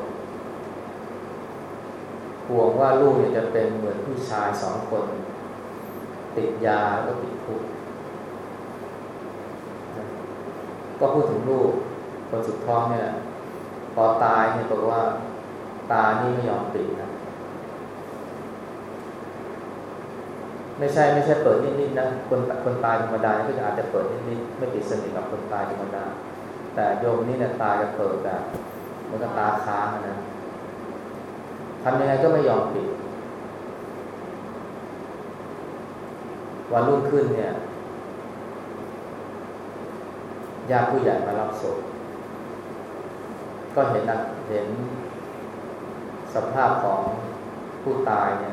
ห่วงว่าลูกเนี่ยจะเป็นเหมือนผู้ชายสองคน ติดยาแล้วก็ติดคุกก็พูดถึงลูกคนสุดท้องเนี่ย พอตายเนี่ยบอกว่าตานี่ไม่ยอมปิดนะ ไม่ใช่ไม่ใช่เปิดนิดๆนะคนคนตายธรรมดาก็อาจจะเปิดนิดๆไม่ปิดสนิทกับคนตายธรรมดา แต่โยมนี่เนี่ยตาจะเปิดแบบมันก็ตาค้างนะทำยังไงก็ไม่ยอมปิด วันรุ่งขึ้นเนี่ยญาติผู้ใหญ่มารับศพก็เห็นนะเห็นสภาพของผู้ตายเนี่ย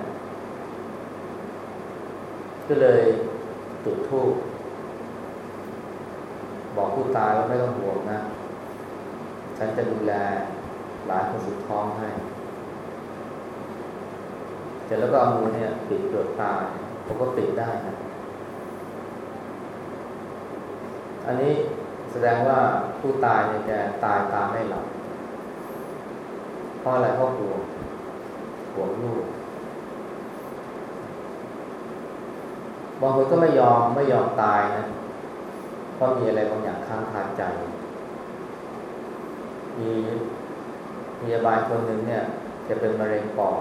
ก็เลยจุดธูปบอกผู้ตายว่าไม่ต้องห่วงนะ ฉันจะดูแลหลานคนสุดท้องให้เสร็จแล้วก็เอามือเนี่ยปิดดวงตาผมก็ปิดได้นะ อันนี้แสดงว่าผู้ตายเนี่ยแกตายตาไม่หลับเพราะอะไรเพราะห่วงห่วงลูก บางคนก็ไม่ยอมไม่ยอมตายนะเพราะมีอะไรบางอย่างค้างคาใจ มีพยาบาลคนหนึ่งเนี่ย จะเป็นมะเร็งปอด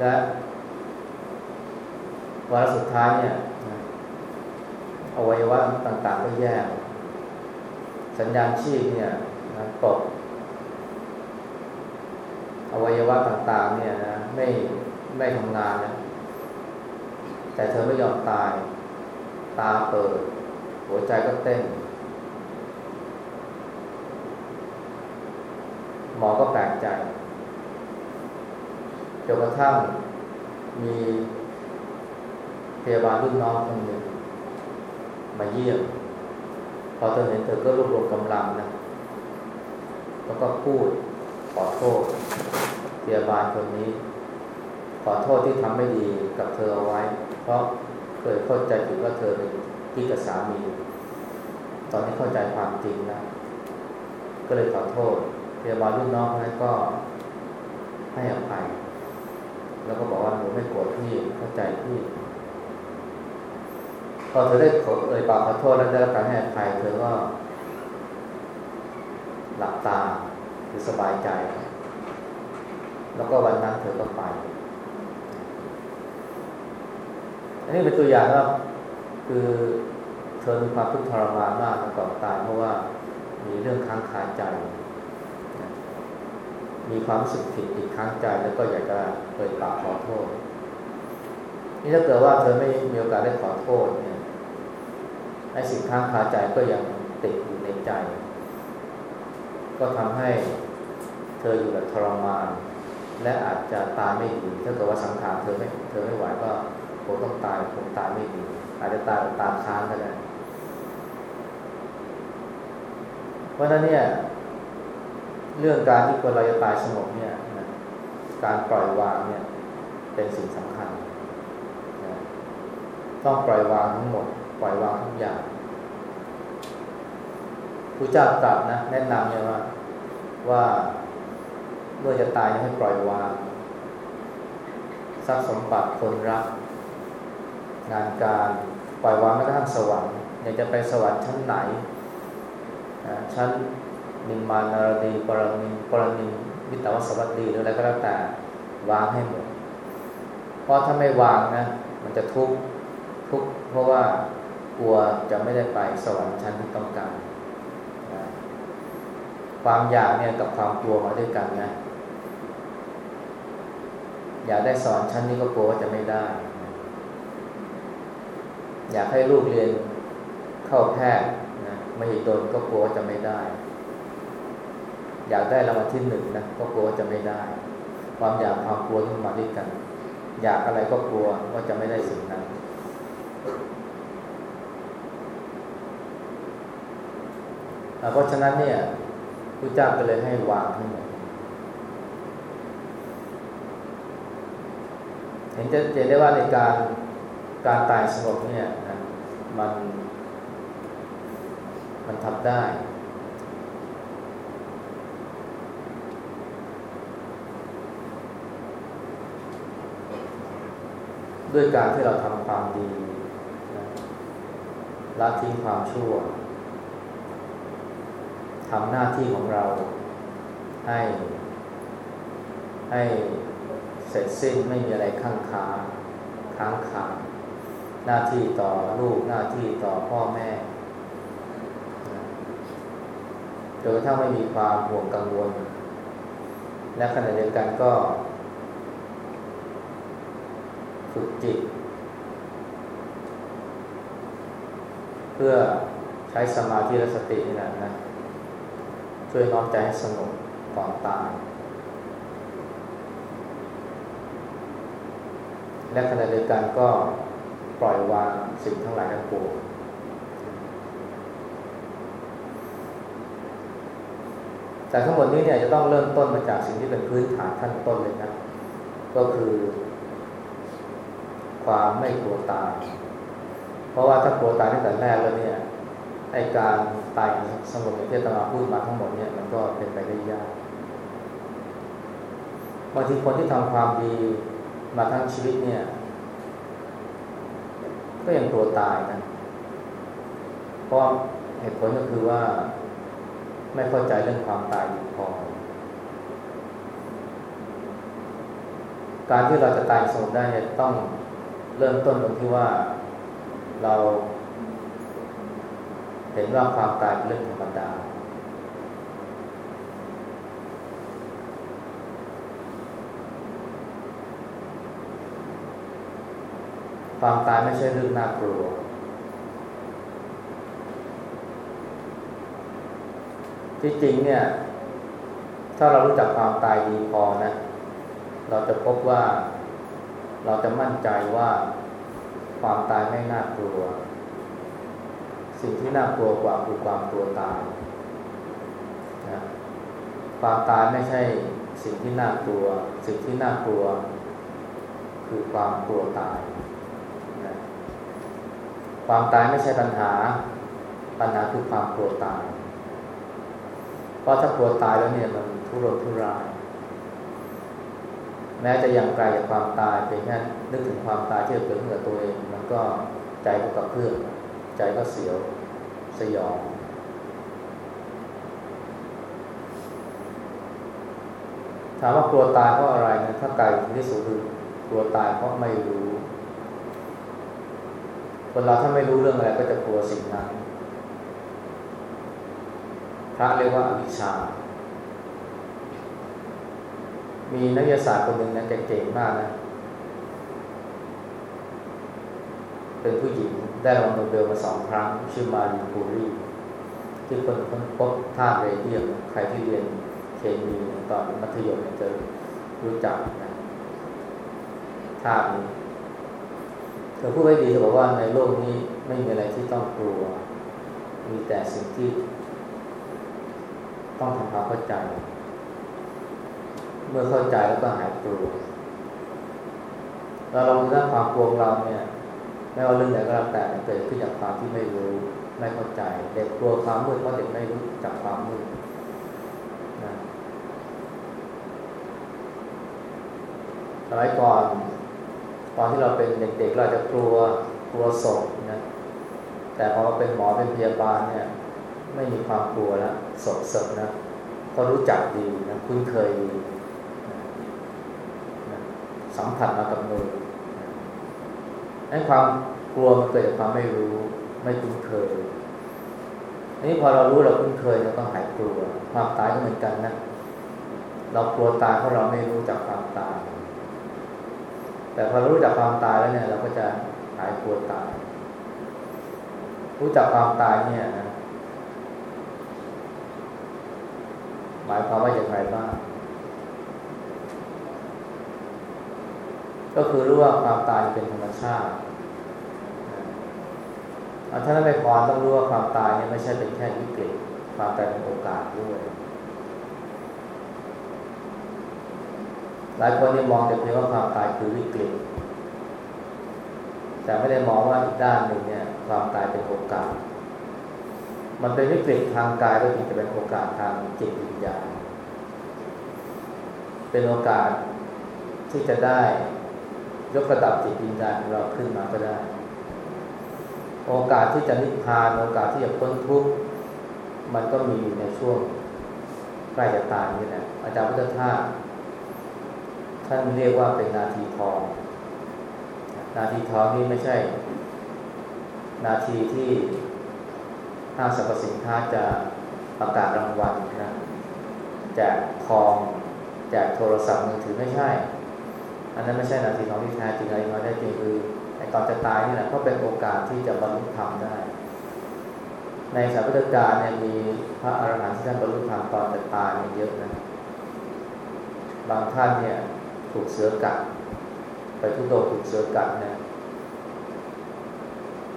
และวาระสุดท้ายเนี่ยอวัยวะต่างๆก็แย่สัญญาณชีพเนี่ยตกอวัยวะต่างๆเนี่ยนะไม่ ไม่ทำงานนะแต่เธอไม่ยอมตาย ตาเปิด หัวใจก็เต้น หมอก็แปลกใจจนกระทั่งมีพยาบาลรุ่นน้องคนหนึ่งมาเยี่ยม พอเธอเห็นเธอก็รวบรวมกำลังนะ แล้วก็พูดขอโทษพยาบาลคนนี้ ขอโทษที่ทำไม่ดีกับเธอเอาไว้ เพราะเคยเข้าใจผิดว่าเธอเป็นที่กับสามี ตอนนี้เข้าใจความจริงแล้ว ก็เลยขอโทษพยาบาลรุ่นน้องนนั้นก็ให้อภัย แล้วก็บอกว่าหนูไม่โกรธพี่เข้าใจพี่พอเธอได้ขอเอ่ยปากขอโทษแล้วได้รับการให้อภัยเธอก็หลับตาคือสบายใจ แล้วก็วันนั้นเธอก็ไป อันนี้เป็นตัวอย่างว่าคือเธอมีความทุกข์ทรมานมากก่อนตายเพราะว่ามีเรื่องค้างคาใจ มีความสึกผิดอีกครั้งใจแล้วก็อยากจะเปิดปากขอโทษ นี่ถ้าเกิดว่าเธอไม่มีโอกาสได้ขอโทษเนี่ยไอ้สิ่งค้างคาใจก็ยังติดอยู่ในใจ ก็ทำให้เธออยู่แบบทรมาน และอาจจะตายไม่ดีถ้าเกิดว่าสังขารเธอไม่เธอไม่ไหวก็ คงต้องตายคงตายไม่ดีอาจจะตายตามค้างก็ได้เพราะนั้นเนี่ย เรื่องการที่คนเราจะตายสงบเนี่ยนะการปล่อยวางเนี่ย เป็นสิ่งสำคัญนะต้องปล่อยวางทั้งหมด ปล่อยวางทุกอย่างพระเจ้าตรัสนะแนะนำเนี่ยว่าว่าเมื่อจะตายให้ปล่อยวางทรัพย์สมบัติคนรัก งานการปล่อยวางแม้กระทั่งสวรรค์อยากจะไปสวรรค์ชั้นไหนชั้นนิมมานารดีปรมินปรมินวิตาวสวัสดีหรืออะไรก็แล้วแต่วางให้หมดเพราะถ้าไม่วางนะ มันจะทุกข์ทุกข์เพราะว่ากลัวจะไม่ได้ไปสวรรค์ชั้นที่ต้องการความอยากเนี่ยกับความกลัวมาด้วยกันนะอยากได้สอนชั้นนี้ก็กลัวว่าจะไม่ได้ อยากให้ลูกเรียนเข้าแพทย์นะไม่หิดนก็กลัวว่าจะไม่ได้ อยากได้รางวัลที่หนึ่งนะก็กลัวว่าจะไม่ได้ ความอยากความกลัวที่มาด้วยกัน อยากอะไรก็กลัวว่าจะไม่ได้สิ่งนั้นเพราะฉะนั้นเนี่ยพระเจ้าก็เลยให้วางทั้งหมดเห็นจะเห็นได้ว่าในการ การตายสงบเนี่ยนะมัน มันทำได้ ด้วยการที่เราทำความดีละทิ้งความชั่วทำหน้าที่ของเราให้ ให้เสร็จสิ้นไม่มีอะไรข้างคาค้างคา หน้าที่ต่อลูกหน้าที่ต่อพ่อแม่จนกระทั่งไม่มีความห่วงกังวล และขณะเดียวกันก็ ฝึกจิต เพื่อใช้สมาธิและสตินี่แหละนะ ช่วยน้อมใจให้สงบก่อนตายและขณะเดียวกันก็ ปล่อยวางสิ่งทั้งหลายทั้งปวงแต่ทั้งหมดนี้เนี่ยจะต้องเริ่มต้นมาจากสิ่งที่เป็นพื้นฐานขั้นต้นเลยนะก็คือ ความไม่กลัวตาย เพราะว่าถ้ากลัวตายตั้งแต่แรกแล้วเนี่ยไอการตายสงบอย่างที่ตมาพูดมาทั้งหมดเนี่ยมันก็เป็นไปได้ยากบางทีคนที่ทำความดีมาทั้งชีวิตเนี่ย ก็ยังกลัวตายนะเพราะเหตุผลก็คือว่าไม่เข้าใจเรื่องความตายดีพอ การที่เราจะตายสงบได้เนี่ยต้องเริ่มต้นตรงที่ว่าเรา เห็นว่าความตายเป็นเรื่องธรรมดา ความตายไม่ใช่เรื่องน่ากลัว ที่จริงเนี่ย ถ้าเรารู้จักความตายดีพอนะ เราจะพบว่าเราจะมั่นใจว่าความตายไม่น่ากลัว สิ่งที่น่ากลัวกว่าคือความกลัวตายนะความตายไม่ใช่สิ่งที่น่ากลัว สิ่งที่น่ากลัว คือความกลัวตาย ความตายไม่ใช่ปัญหา ปัญหาคือความกลัวตาย เพราะถ้ากลัวตายแล้วเนี่ยมันทุรนทุราย แม้จะยังไกลจากความตายเพียงแค่นึกถึงความตายที่เกิดขึ้นกับตัวเอง มันก็ใจก็กระเพื่อมใจก็เสียวสยองถามว่ากลัวตายเพราะอะไรนะถ้าไกลที่สุดคือกลัวตายเพราะไม่รู้ คนเราถ้าไม่รู้เรื่องอะไรก็จะกลัวสิ่งนั้น พระเรียกว่าอวิชชา มีนักวิทยาศาสตร์คนหนึ่งนะเก่งมากนะ เป็นผู้หญิงได้รางวัลโนเบลมาสองครั้ง ชื่อมารีคูรีที่คนค้นพบธาตุเรเดียมใครที่เรียนเคมีตอนมัธยมจะรู้จักนะธาตุนี้ เธอพูดไว้ดีเธอบอกว่าในโลกนี้ไม่มีอะไรที่ต้องกลัว มีแต่สิ่งที่ ต้องทำความเข้าใจ เมื่อเข้าใจแล้วก็หายกลัวเราลองดูว่าความกลัวเราเนี่ยไม่ว่าเรื่องใดก็แล้วแต่เกิดขึ้นจากความที่ไม่รู้ไม่เข้าใจ เด็กกลัวความมืดเพราะเด็กไม่รู้จักความมืดนะสมัยก่อน ตอนที่เราเป็นเด็กๆ เราจะกลัวกลัวศพนะแต่พอมาเป็นหมอเป็นพยาบาลเนี่ยไม่มีความกลัวแล้วศพศพนะเขารู้จักดีนะคุ้นเคยดีสัมผัสมากับมือไอ้ความกลัวมันเกิดจากความไม่รู้ ไม่คุ้นเคยอันนี้พอเรารู้เราคุ้นเคยเราต้องหายกลัว ความตายก็เหมือนกันนะ เรากลัวตายเพราะเราไม่รู้จักความตาย แต่พอเรารู้จักความตายแล้วเนี่ยเราก็จะหายกลัวตาย รู้จักความตายเนี่ยนะหมายความว่าอย่างไรบ้าง ก็คือรู้ว่าความตายเป็นธรรมชาติถ้านั้นไม่พอต้องรู้ว่าความตายเนี่ยไม่ใช่เป็นแค่วิกฤตความตายเป็นโอกาสด้วย หลายคนนี่มองแต่เพียงว่าความตายคือวิกฤตแต่ไม่ได้มองว่าอีกด้านหนึ่งเนี่ย ความตายเป็นโอกาส มันเป็นวิกฤตทางกายก็จริงจะเป็นโอกาสทางจิตวิญญาณเป็นโอกาสที่จะได้ยกระดับจิตวิญญาณของเราขึ้นมาก็ได้ โอกาสที่จะนิพพาน โอกาสที่จะพ้นทุกข์มันก็มีอยู่ในช่วงใกล้จะตายนี่แหละอาจารย์พุทธทาส ท่านเรียกว่าเป็นนาทีทอง นาทีทองนี่ไม่ใช่ นาทีที่ห้างสรรพสินค้าจะประกาศรางวัลนะแจกทองแจกโทรศัพท์มือถือไม่ใช่ อันนั้นไม่ใช่นาทีทองที่แท้จริงอะไรมาได้จริงคือไอ้ก่อนจะตายนี่แหละก็เป็นโอกาสที่จะบรรลุธรรมได้ ในสาพุทธการเนี่ยมีพระอรหันต์ที่ท่านบรรลุธรรมตอนจะตายเนี่ยเยอะนะบางท่านเนี่ย ถูกเสือกัด ไปทุกโดถูกเสือกัดเนี่ย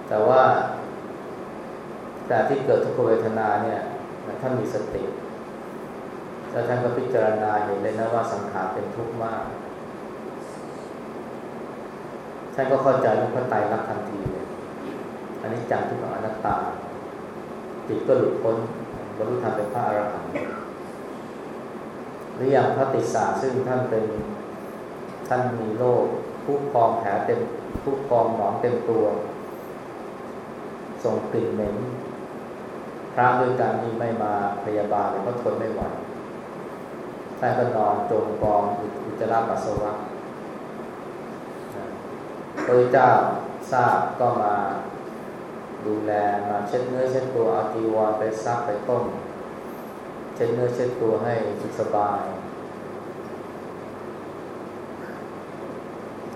แต่ว่าแต่ที่เกิดทุกขเวทนาเนี่ยท่านมีสติแล้วท่านก็พิจารณาเห็นเลยนะว่าสังขารเป็นทุกข์มาก ท่านก็เข้าใจล้ก็ตายรักทันทีเลยอันนี้จังทุกข์อนัตตา จิตก็หลุดพ้นบรรลุธรรมเป็นพระอรหันต์หรืออย่างพระติสาซึ่งท่านเป็น ท่านมีโรคผู้พองแผลเต็มผู้พองหนองเต็มตัวส่งกลิ่นเหม็นพระด้วยกันนี้ไม่มาพยาบาลเลยก็ทนไม่ไหวท่านก็นอนจมกองอุจจาระปัสสาวะพระเจ้าทราบก็มาดูแลมาเช็ดเนื้อเช็ดตัวเอาจีวรไปซักไปต้มเช็ดเนื้อเช็ดตัวให้สุขสบาย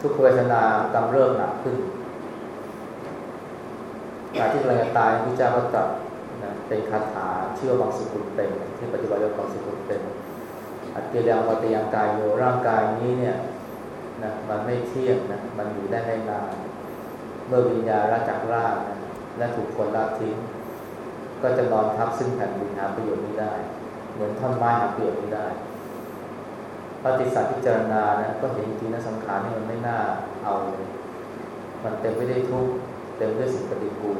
ทุกเวทนากำเริบหนักขึ้นการที่กำลังจะตายพระเจ้าก็ตรัสนะเป็นคาถาเชื่อบางสุขุนเป็นที่ปฏิบัติเรื่องบางสุขุนเป็นอัตเตียงวัตยังกายโยร่างกายนี้เนี่ยนะมันไม่เที่ยงนะมันอยู่ได้ไม่นานเมื่อวิญญาณละจากร่างนะและถูกคนละทิ้ง ก็จะนอนทับซึ่งแผ่นดินหาประโยชน์ไม่ได้ เหมือนท่อนไม้หาประโยชน์ไม่ได้ ปฏิสัตพิจารณานะก็เห็นจริงนะสังขารนี่มันไม่น่าเอาเลยมันเต็มไปด้วยทุกข์เต็มด้วยสิ่งปฏิกูล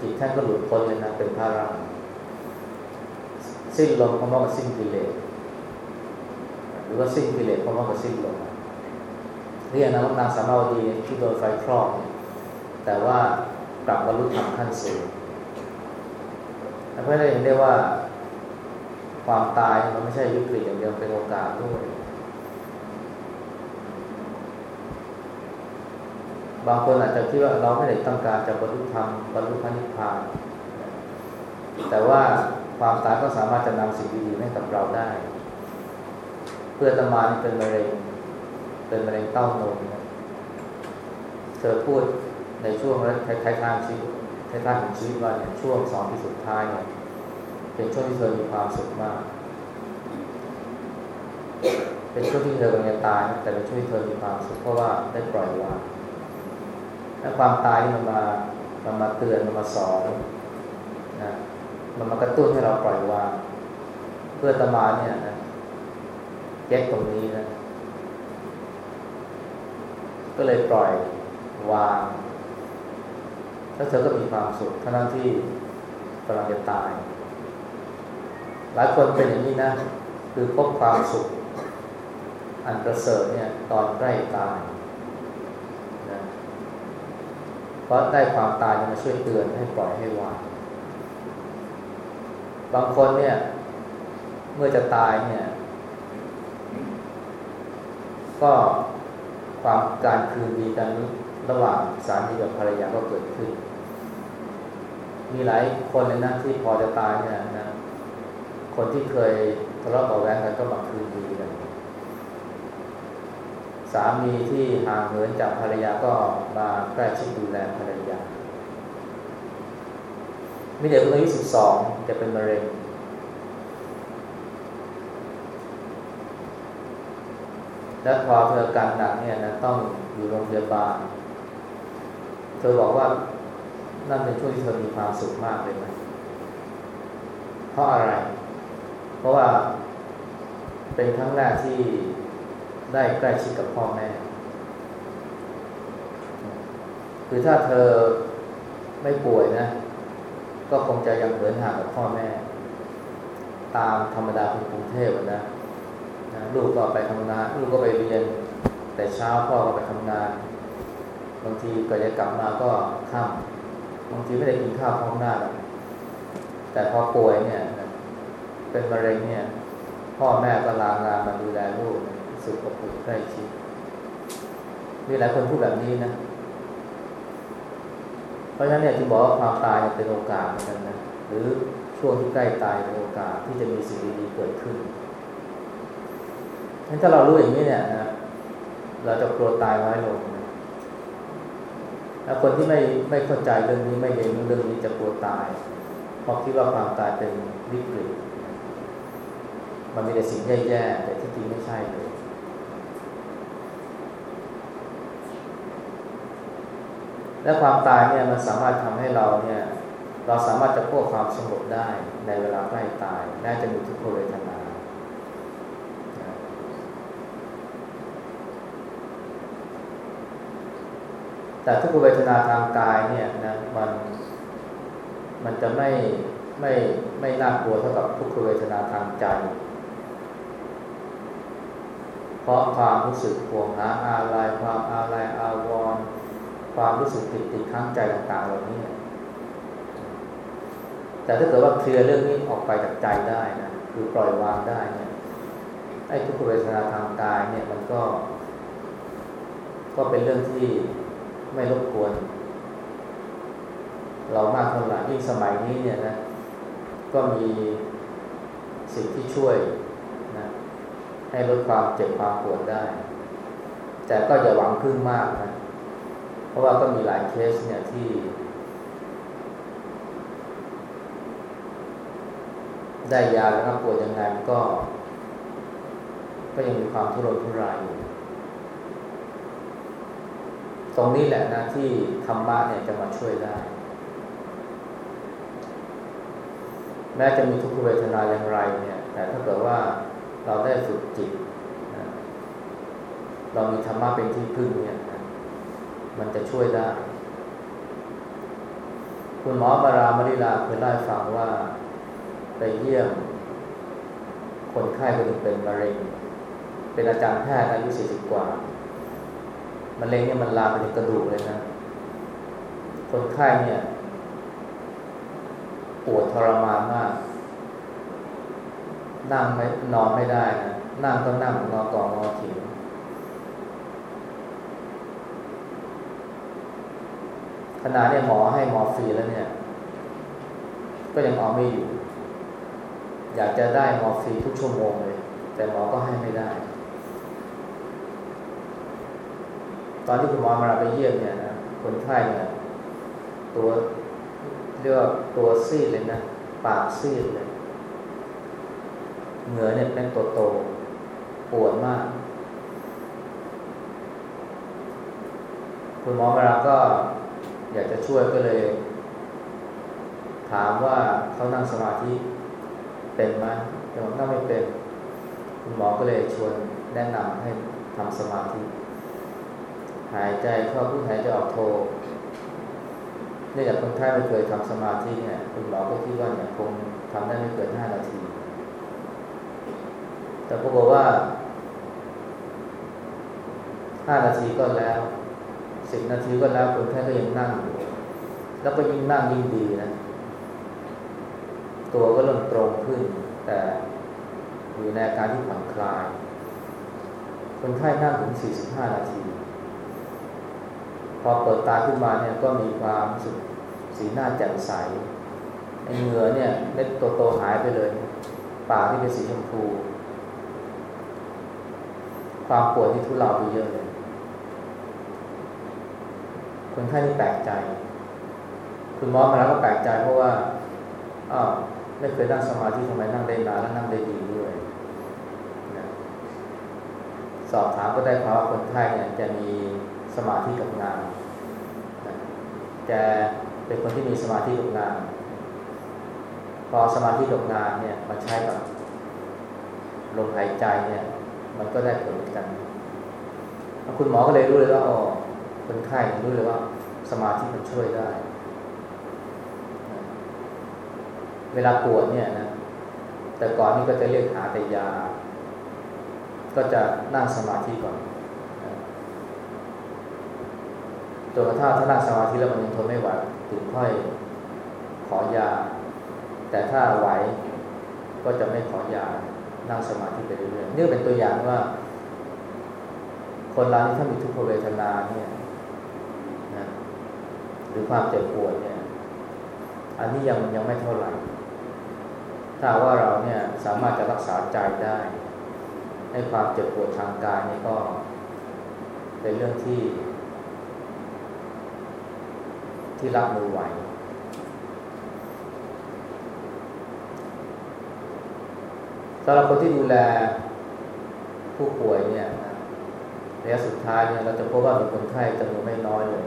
จิตท่านก็หลุดพ้นเลยนะเป็นพระรังสิ้นลมเพราะว่าสิ้นกิเลสหรือว่าสิ้นกิเลสเพราะว่าสิ้นลมเรียกนะว่านางสามาวดีที่โดนไฟคลอกแต่ว่ากลับบรรลุธรรมขั้นสูงเพื่อได้เห็นได้ว่า ความตายมันไม่ใช่วิกฤตอย่างเดียวเป็นโอกาสด้วย บางคนอาจจะคิดว่าเราไม่ได้ต้องการจะบรรลุธรรมบรรลุพระนิพพาน แต่ว่าความตายก็สามารถจะนำสิ่งดีๆให้กับเราได้ เพื่อตมานี่เป็นมะเร็ง เป็นมะเร็งเต้านมเธอพูดในช่วงท้ายๆทางชีวิตท้ายๆของชีวิตว่าเนี่ยช่วงสองที่สุดท้ายเนี่ย เป็นช่วงที่เธอมีความสุขมาก เป็นช่วงที่เธอกำลังจะตายแต่เป็นช่วงที่เธอมีความสุขเพราะว่าได้ปล่อยวางและความตายมันมามันมาเตือนมันมาสอนนะมันมากระตุ้นให้เราปล่อยวางเพื่อตมาเนี่ยนะแยกตรงนี้นะก็เลยปล่อยวางแล้วเธอก็มีความสุขทั้งที่กำลังจะตาย หลายคนเป็นอย่างนี้นะ คือพบความสุข อันประเสริฐเนี่ยตอนใกล้ตายเพราะได้ความตายมาช่วยเตือนให้ปล่อยให้วางบางคนเนี่ย เมื่อจะตายเนี่ย ก็ความการคืนดีกันระหว่างสามีกับภรรยาก็เกิดขึ้น มีหลายคนเลยนะที่พอจะตายเนี่ยนะ คนที่เคยทะเลาะเบาแว้งกันก็มาคืนดีกัน สามีที่ห่างเหินจากภรรยาก็มาใกล้ชิดดูแลภรรยามีเด็กคนอายุสิบสองจะเป็นมะเร็ง และพอเธอการหนักเนี่ยนะต้องอยู่โรงพยาบาล เธอบอกว่านั่นเป็นช่วงที่เธอมีความสุขมากเลยนะเพราะอะไร เพราะว่าเป็นครั้งแรกที่ได้ใกล้ชิดกับพ่อแม่คือถ้าเธอไม่ป่วยนะ ก็คงจะยังเหินห่างกับพ่อแม่ ตามธรรมดาคนกรุงเทพนะนะลูกก็ไปทำงาน ลูกก็ไปเรียน แต่เช้าพ่อก็ไปทำงาน บางทีก็จะกลับมาก็ค่ำบางทีไม่ได้กินข้าวพร้อมหน้า แต่พอป่วยเนี่ย เป็นมะเร็งเนี่ย พ่อแม่ก็ลางานมาดูแลลูกสุขอบอุ่นใกล้ชิดมีหลายคนพูดแบบนี้นะ เพราะฉะนั้นเนี่ยที่บอกว่าความตายเป็นโอกาสเหมือนกันนะหรือช่วงที่ใกล้ตายเป็นโอกาสที่จะมีสิ่งดีๆเกิดขึ้นงั้นถ้าเรารู้อย่างนี้เนี่ยนะเราจะกลัวตายน้อยลงนะแล้วคนที่ไม่ไม่เข้าใจเรื่องนี้ไม่เห็นเรื่องนี้จะกลัวตายเพราะคิดว่าความตายเป็นวิกฤต มันมีแต่สิ่งแย่ๆแต่ที่จริงไม่ใช่เลยและความตายเนี่ยมันสามารถทำให้เราเนี่ยเราสามารถจะพบความสงบได้ในเวลาใกล้ตายแม้จะมีทุกขเวทนา แต่ทุกขเวทนาทางกายเนี่ยนะมันมันจะไม่ไม่ไม่น่ากลัวเท่ากับทุกขเวทนาทางใจ ราะความรู้สึกห่วงหาอาลัยความอาลัยอาวรณ์ความรู้สึกติดติดข้างใจต่างๆเหล่านี้ แต่ถ้าเกิดว่าเคลียร์เรื่องนี้ออกไปจากใจได้นะคือปล่อยวางได้เนี่ยไอ้ทุกขเวทนาทางกายเนี่ยมันก็ ก็เป็นเรื่องที่ไม่รบกวน เรามากเท่าไหร่ยิ่งสมัยนี้เนี่ยนะ ก็มีสิ่งที่ช่วย ให้ลดความเจ็บความปวดได้ แต่ก็อย่าหวังพึ่งมากนะ เพราะว่าก็มีหลายเคสเนี่ยที่ ได้ยาแล้วก็ปวดยังไงก็ ก็ยังมีความทุรนทุรายอยู่ ตรงนี้แหละนะที่ธรรมะเนี่ยจะมาช่วยได้แม้จะมีทุกขเวทนาอย่างไรเนี่ย แต่ถ้าเกิดว่า เราได้ฝึกจิตนะเรามีธรรมะเป็นที่พึ่งเนี่ยนะมันจะช่วยได้ คุณหมอมารามาริลาเคยเล่าให้ฟังว่าไปเยี่ยม คนไข้คนหนึ่งเป็นมะเร็ง เป็นอาจารย์แพทย์อายุสี่สิบกว่ามะเร็งเนี่ยมันลามไปถึงกระดูกเลยนะ คนไข้เนี่ยปวดทรมานมาก นั่งไม่นอนไม่ได้นะนั่งก็นั่งงอกองงอขิงขณะเนี่ยหมอให้หมอฟรีแล้วเนี่ย ก็ยังเอาไม่อยู่ อยากจะได้หมอฟรีทุกชั่วโมงเลย แต่หมอก็ให้ไม่ได้ ตอนที่คุณหมอมาไปเยี่ยมเนี่ยนะคนไข้เนี่ยตัวเรียกว่าตัวซีดเลยนะ ปากซีดเลย เหงื่อเนี่ยเป็นตัวโตปวดมาก คุณหมอมาก็อยากจะช่วยก็เลย ถามว่าเขานั่งสมาธิเป็นไหมแต่ผมนั่งไม่เป็น คุณหมอก็เลยชวนแนะนำให้ทำสมาธิ หายใจเข้าพุทหายใจออกโทเนื่องจากคนไข้ไม่เคยทำสมาธิเนี่ย คุณหมอก็คิดว่าเนี่ยคงทำได้ไม่เกินห้านาที แต่ปรากฏว่าห้านาทีก็แล้วสิบนาทีก็แล้วคนไข้ก็ยังนั่งอยู่แล้วก็ยิ่งนั่งยิ่งดีนะ ตัวก็เริ่มตรงขึ้น แต่อยู่ในอาการที่ผ่อนคลาย คนไข้นั่งถึงสี่สิบห้านาที พอเปิดตาขึ้นมาเนี่ยก็มีความสุขสีหน้าแจ่มใสเหงื่อเนี่ยเม็ดโตๆหายไปเลย ปากที่เป็นสีชมพู ความปวดที่ทุเลาไปเยอะเลย คนไข้นี่แปลกใจ คุณหมอมาแล้วก็แปลกใจเพราะว่าอ้าวไม่เคยนั่งสมาธิทำไมนั่งได้นานและนั่งได้ดีด้วยนะสอบถามก็ได้เพราะว่าคนไข้เนี่ยจะมีสมาธิกับงานนะแกเป็นคนที่มีสมาธิกับงาน พอสมาธิกับงานเนี่ยมาใช้กับลมหายใจเนี่ย มันก็ได้ผลกัน คุณหมอก็เลยรู้เลยว่าอ๋อคนไข้รู้เลยว่าสมาธิมันช่วยได้ เวลาปวดเนี่ยนะ แต่ก่อนนี่ก็จะเรียกหาแต่ยา ก็จะนั่งสมาธิก่อนจนกระทั่งถ้านั่งสมาธิแล้วมันยังทนไม่ไหวถึงค่อยขอยา แต่ถ้าไหวก็จะไม่ขอยา นั่งสมาธิไปเรื่อยๆนี่เป็นตัวอย่างว่า คนเราที่ถ้ามีทุกขเวทนาเนี่ยนะหรือความเจ็บปวดเนี่ย อันนี้ยังยังไม่เท่าไหร่ ถ้าว่าเราเนี่ยสามารถจะรักษาใจได้ ให้ความเจ็บปวดทางกายนี่ก็ เป็นเรื่องที่ ที่รับมือไหว สำหรับคนที่ดูแลผู้ป่วยเนี่ยระยะสุดท้ายเนี่ยเราจะพบว่ามีคนไข้จำนวนไม่น้อยเลย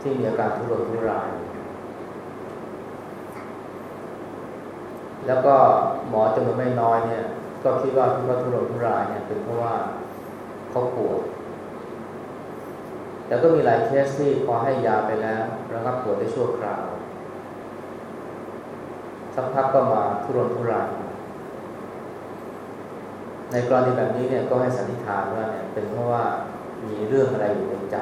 ที่มีอาการทุรนทุราย แล้วก็หมอจำนวนไม่น้อยเนี่ย ก็คิดว่าที่ว่าทุรนทุรายเนี่ยเป็นเพราะว่าเขาปวดแต่ก็มีหลายเคสที่พอให้ยาไปแล้วระงับปวดได้ชั่วคราว สักพักก็มาทุรนทุรายในกรณีแบบนี้เนี่ยก็ให้สันนิษฐานว่าเนี่ยเป็นเพราะว่ามีเรื่องอะไรอยู่ในใจ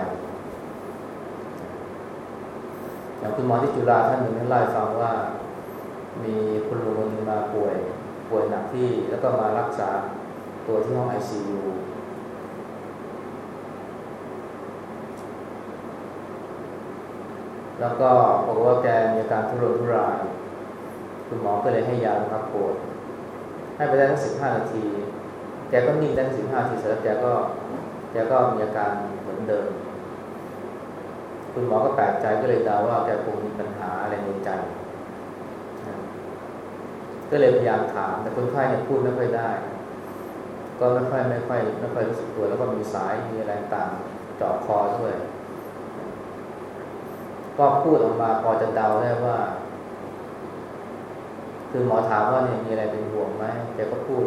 อย่างคุณหมอที่จุฬาท่านหนึ่งท่านเล่าให้ฟังว่า มีคุณลุงคนนึงมาป่วย ป่วยหนักที่แล้วก็มารักษาตัวที่ห้องไอซียูแล้วก็บอกว่าแกมีอาการทุรนทุราย คุณหมอก็เลยให้ยาระงับปวดให้ไปได้ทั้งสิบห้านาที แกก็นิ่งได้สิบห้านาทีเสร็จแล้วแกก็แกก็มีอาการเหมือนเดิม คุณหมอก็แปลกใจก็เลยเดาว่าแกคงมีปัญหาอะไรในใจ ก็เลยพยายามถาม แต่คนไข้เนี่ยพูดไม่ค่อยได้ ก็ไม่ค่อยไม่ค่อยไม่ค่อยรู้สึกตัว แล้วก็มีสายมีอะไรต่างเจาะคอด้วย ก็พูดออกมาพอจะเดาได้ว่า คือหมอถามว่าเนี่ยมีอะไรเป็นห่วงไหมแกก็พูด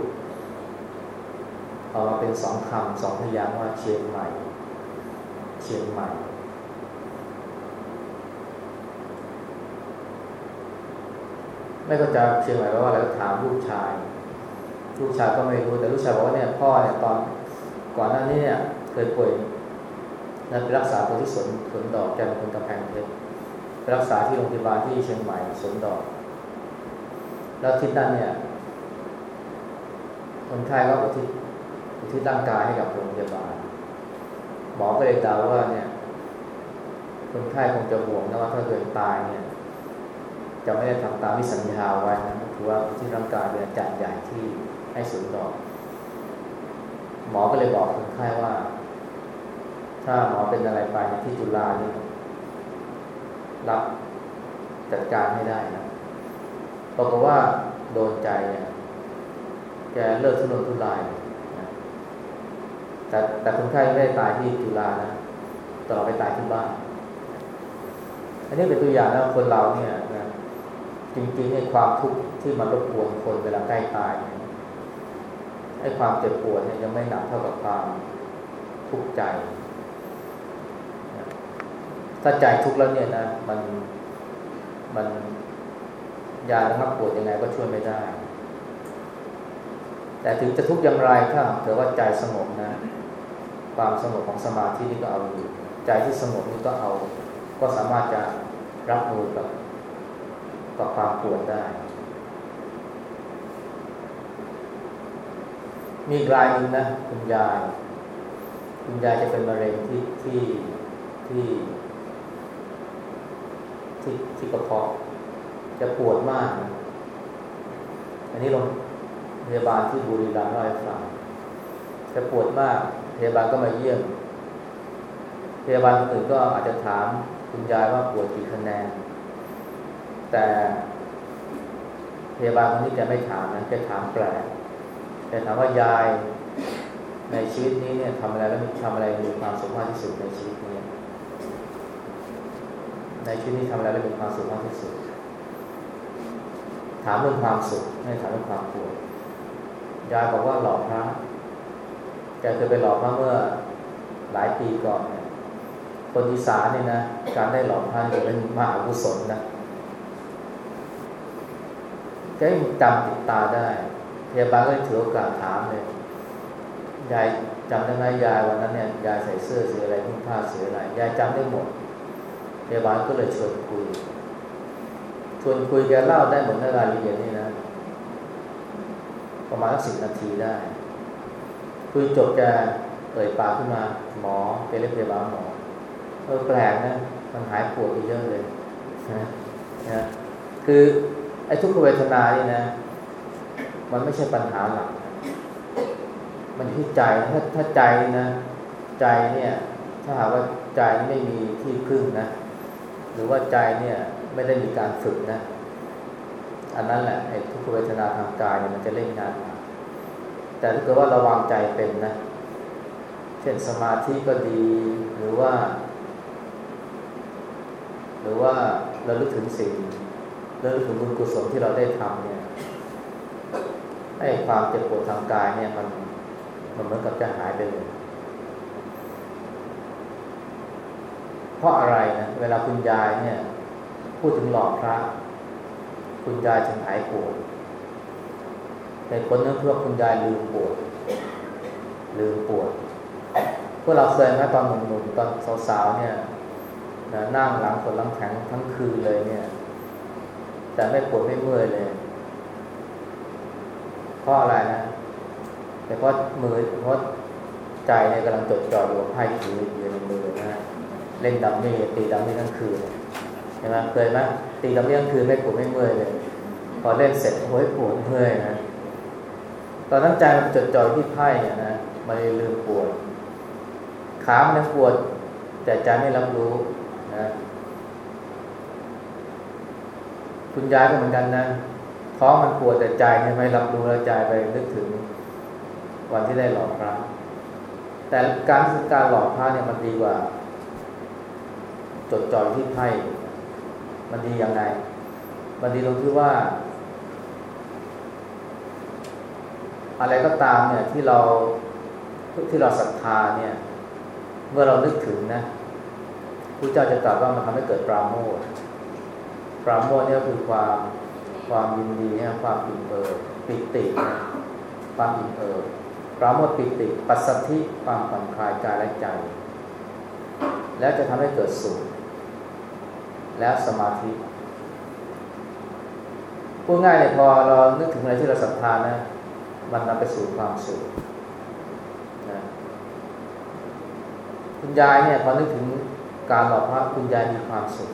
ออกมาเป็นสองคำสองพยางว่าเชียงใหม่ เชียงใหม่ ไม่ก็จะเชียงใหม่ว่าอะไรก็ถามลูกชาย ลูกชายก็ไม่รู้แต่ลูกชายบอกว่าเนี่ยพ่อเนี่ยตอนก่อนหน้านี้เนี่ยเคยป่วยนะไปรักษาตัวที่สวนสวนดอกแกเป็นคนกำแพงเพชรไปรักษาที่โรงพยาบาลที่เชียงใหม่สวนดอก แล้วที่นั่นเนี่ย คนไข้ก็อุทิศอุทิศร่างกายให้กับโรงพยาบาล หมอก็เลยเดาว่าเนี่ย คนไข้คงจะห่วงนะว่าถ้าเกิดตายเนี่ย จะไม่ได้ทำตามที่สัญญาไว้นะคือว่าที่ร่างกายเป็นจัดใหญ่ที่ให้สวนดอก หมอก็เลยบอกคนไข้ว่า ถ้าหมอเป็นอะไรไปที่จุฬานี่รับจัดการให้ได้นะ บอกว่าโดนใจเนี่ยแกเลิกทุรนทุรายนะแต่แต่คนไข้ไม่ได้ตายที่จุฬานะต่อไปตายที่บ้าน อันนี้เป็นตัวอย่างนะคนเราเนี่ยนะจริงๆให้ความทุกข์ที่มันรบกวนคนเวลาใกล้ตายให้ความเจ็บปวดเนี่ยยังไม่หนักเท่ากับความทุกข์ใจ ถ้าใจทุกข์แล้วเนี่ยนะมันมัน ยาระงับปวดยังไงก็ช่วยไม่ได้ แต่ถึงจะทุกข์อย่างไรถ้าเกิดว่าใจสงบนะ ความสงบของสมาธินี่ก็เอาอยู่ ใจที่สงบนี่ก็เอา ก็สามารถจะรับมือกับกับความปวดได้ มีรายหนึ่งนะคุณยาย คุณยายจะเป็นมะเร็งที่ที่ที่ที่ที่กระเพาะ จะปวดมาก อันนี้โรงพยาบาลที่บุรีรัมย์เล่าให้ฟังจะปวดมาก พยาบาลก็มาเยี่ยม พยาบาลคนอื่นก็อาจจะถามคุณยายว่าปวดกี่คะแนน แต่พยาบาลคนนี้แกไม่ถามนะแกถามแปลกแกถามว่ายายในชีวิตนี้เนี่ยทำอะไรแล้วมีทำอะไรมีความสุขมากที่สุดในชีวิตนี้ในชีวิตนี้ทำอะไรแล้วมีความสุขมากที่สุด ถามเรื่องความสุขไม่ถามเรื่องความปวดยายบอกว่าหล่อพระแกเคยไปหล่อพระเมื่อหลายปีก่อนเนี่ยคนอีสานเนี่ยนะการได้หล่อพระเป็นมหากุศลนะแกจำติดตาได้พยาบาลก็ถือโอกาสถามเลยยายจำได้ไหมยายวันนั้นเนี่ยยายใส่เสื้อสีอะไรนุ่งผ้าสีอะไรยายจำได้หมดพยาบาลก็เลยชวนคุย ชวนคุยแกเล่าได้หมดในรายละเอียดนี่นะ ประมาณสักสิบนาทีได้ คุยจบแกเอ่ยปากขึ้นมา หมอไปเรียกพยาบาลหมอ เออแปลกนะ มันหายปวดไปเยอะเลยนะนะคือไอ้ทุกขเวทนานี่นะ มันไม่ใช่ปัญหาหลัก มันที่ใจถ้าถ้าใจนะ ใจเนี่ย ถ้าหากว่าใจไม่มีที่พึ่งนะ หรือว่าใจเนี่ย ไม่ได้มีการฝึกนะ อันนั้นแหละไอ้ทุกขเวทนาทางกายเนี่ยมันจะเล่นงานแต่ถ้าเกิดว่าระวังใจเป็นนะ เช่นสมาธิก็ดี หรือว่า หรือว่าเราลึกถึงสิ่งเราลึกถึงบุญกุศลที่เราได้ทำเนี่ยให้ความเจ็บปวดทางกายเนี่ยมันมันเหมือนกับจะหายไปเลย เพราะอะไรนะ เวลาคุณยายเนี่ย พูดถึงหลอกพระ คุณยายจึงหายปวดแต่คนนั้นเพื่อคุณยายลืมปวดลืมปวดพวกเราเคยไหมตอนหนุ่มๆตอนสาวๆเนี่ยนั่งหลังฝนลังแข็งทั้งคืนเลยเนี่ย แต่ไม่ปวดไม่เมื่อยเลยเพราะอะไรนะแต่เพราะมือเพราะใจเนี่ยกำลังจดจ่ออยู่กับไพ่ถืออยู่ในมือนะเล่นดัมมี่ตีดัมมี่ทั้งคืน เห็นไหมเคยไหมตีดัมมี่ทั้งคืนไม่ปวดไม่เมื่อยเลย พอเล่นเสร็จโอ้ยปวดเมื่อยนะตอนนั้นใจมันจดจ่อที่ไพ่เนี่ยนะมันเลยลืมปวดขามันปวด แต่ใจไม่รับรู้นะคุณยายก็เหมือนกันนะท้องมันปวดแต่ใจไม่รับรู้แล้วใจไปนึกถึง วันที่ได้หลอกพระแต่การการหลอกพระเนี่ยมันดีกว่า จดจ่อยที่ไพ่ มันดียังไง มันดีตรงที่ว่า อะไรก็ตามเนี่ยที่เราที่เราศรัทธาเนี่ย เมื่อเรานึกถึงนะพระเจ้าจะตรัสว่ามันทำให้เกิดปราโมทปราโมทเนี่ยคือความความยินดีเนี่ยความอิ่มเอิบปิติความอิ่มเอิบปราโมทปิติปัสสัทธิความผ่อนคลายกายและใจ แล้วจะทำให้เกิดสุข แล้วสมาธิพูดง่ายเลยพอเรานึกถึงอะไรที่เราศรัทธานะ มันนำไปสู่ความสุขนะคุณยายเนี่ยพอนึกถึงการหล่อพระคุณยายมีความสุข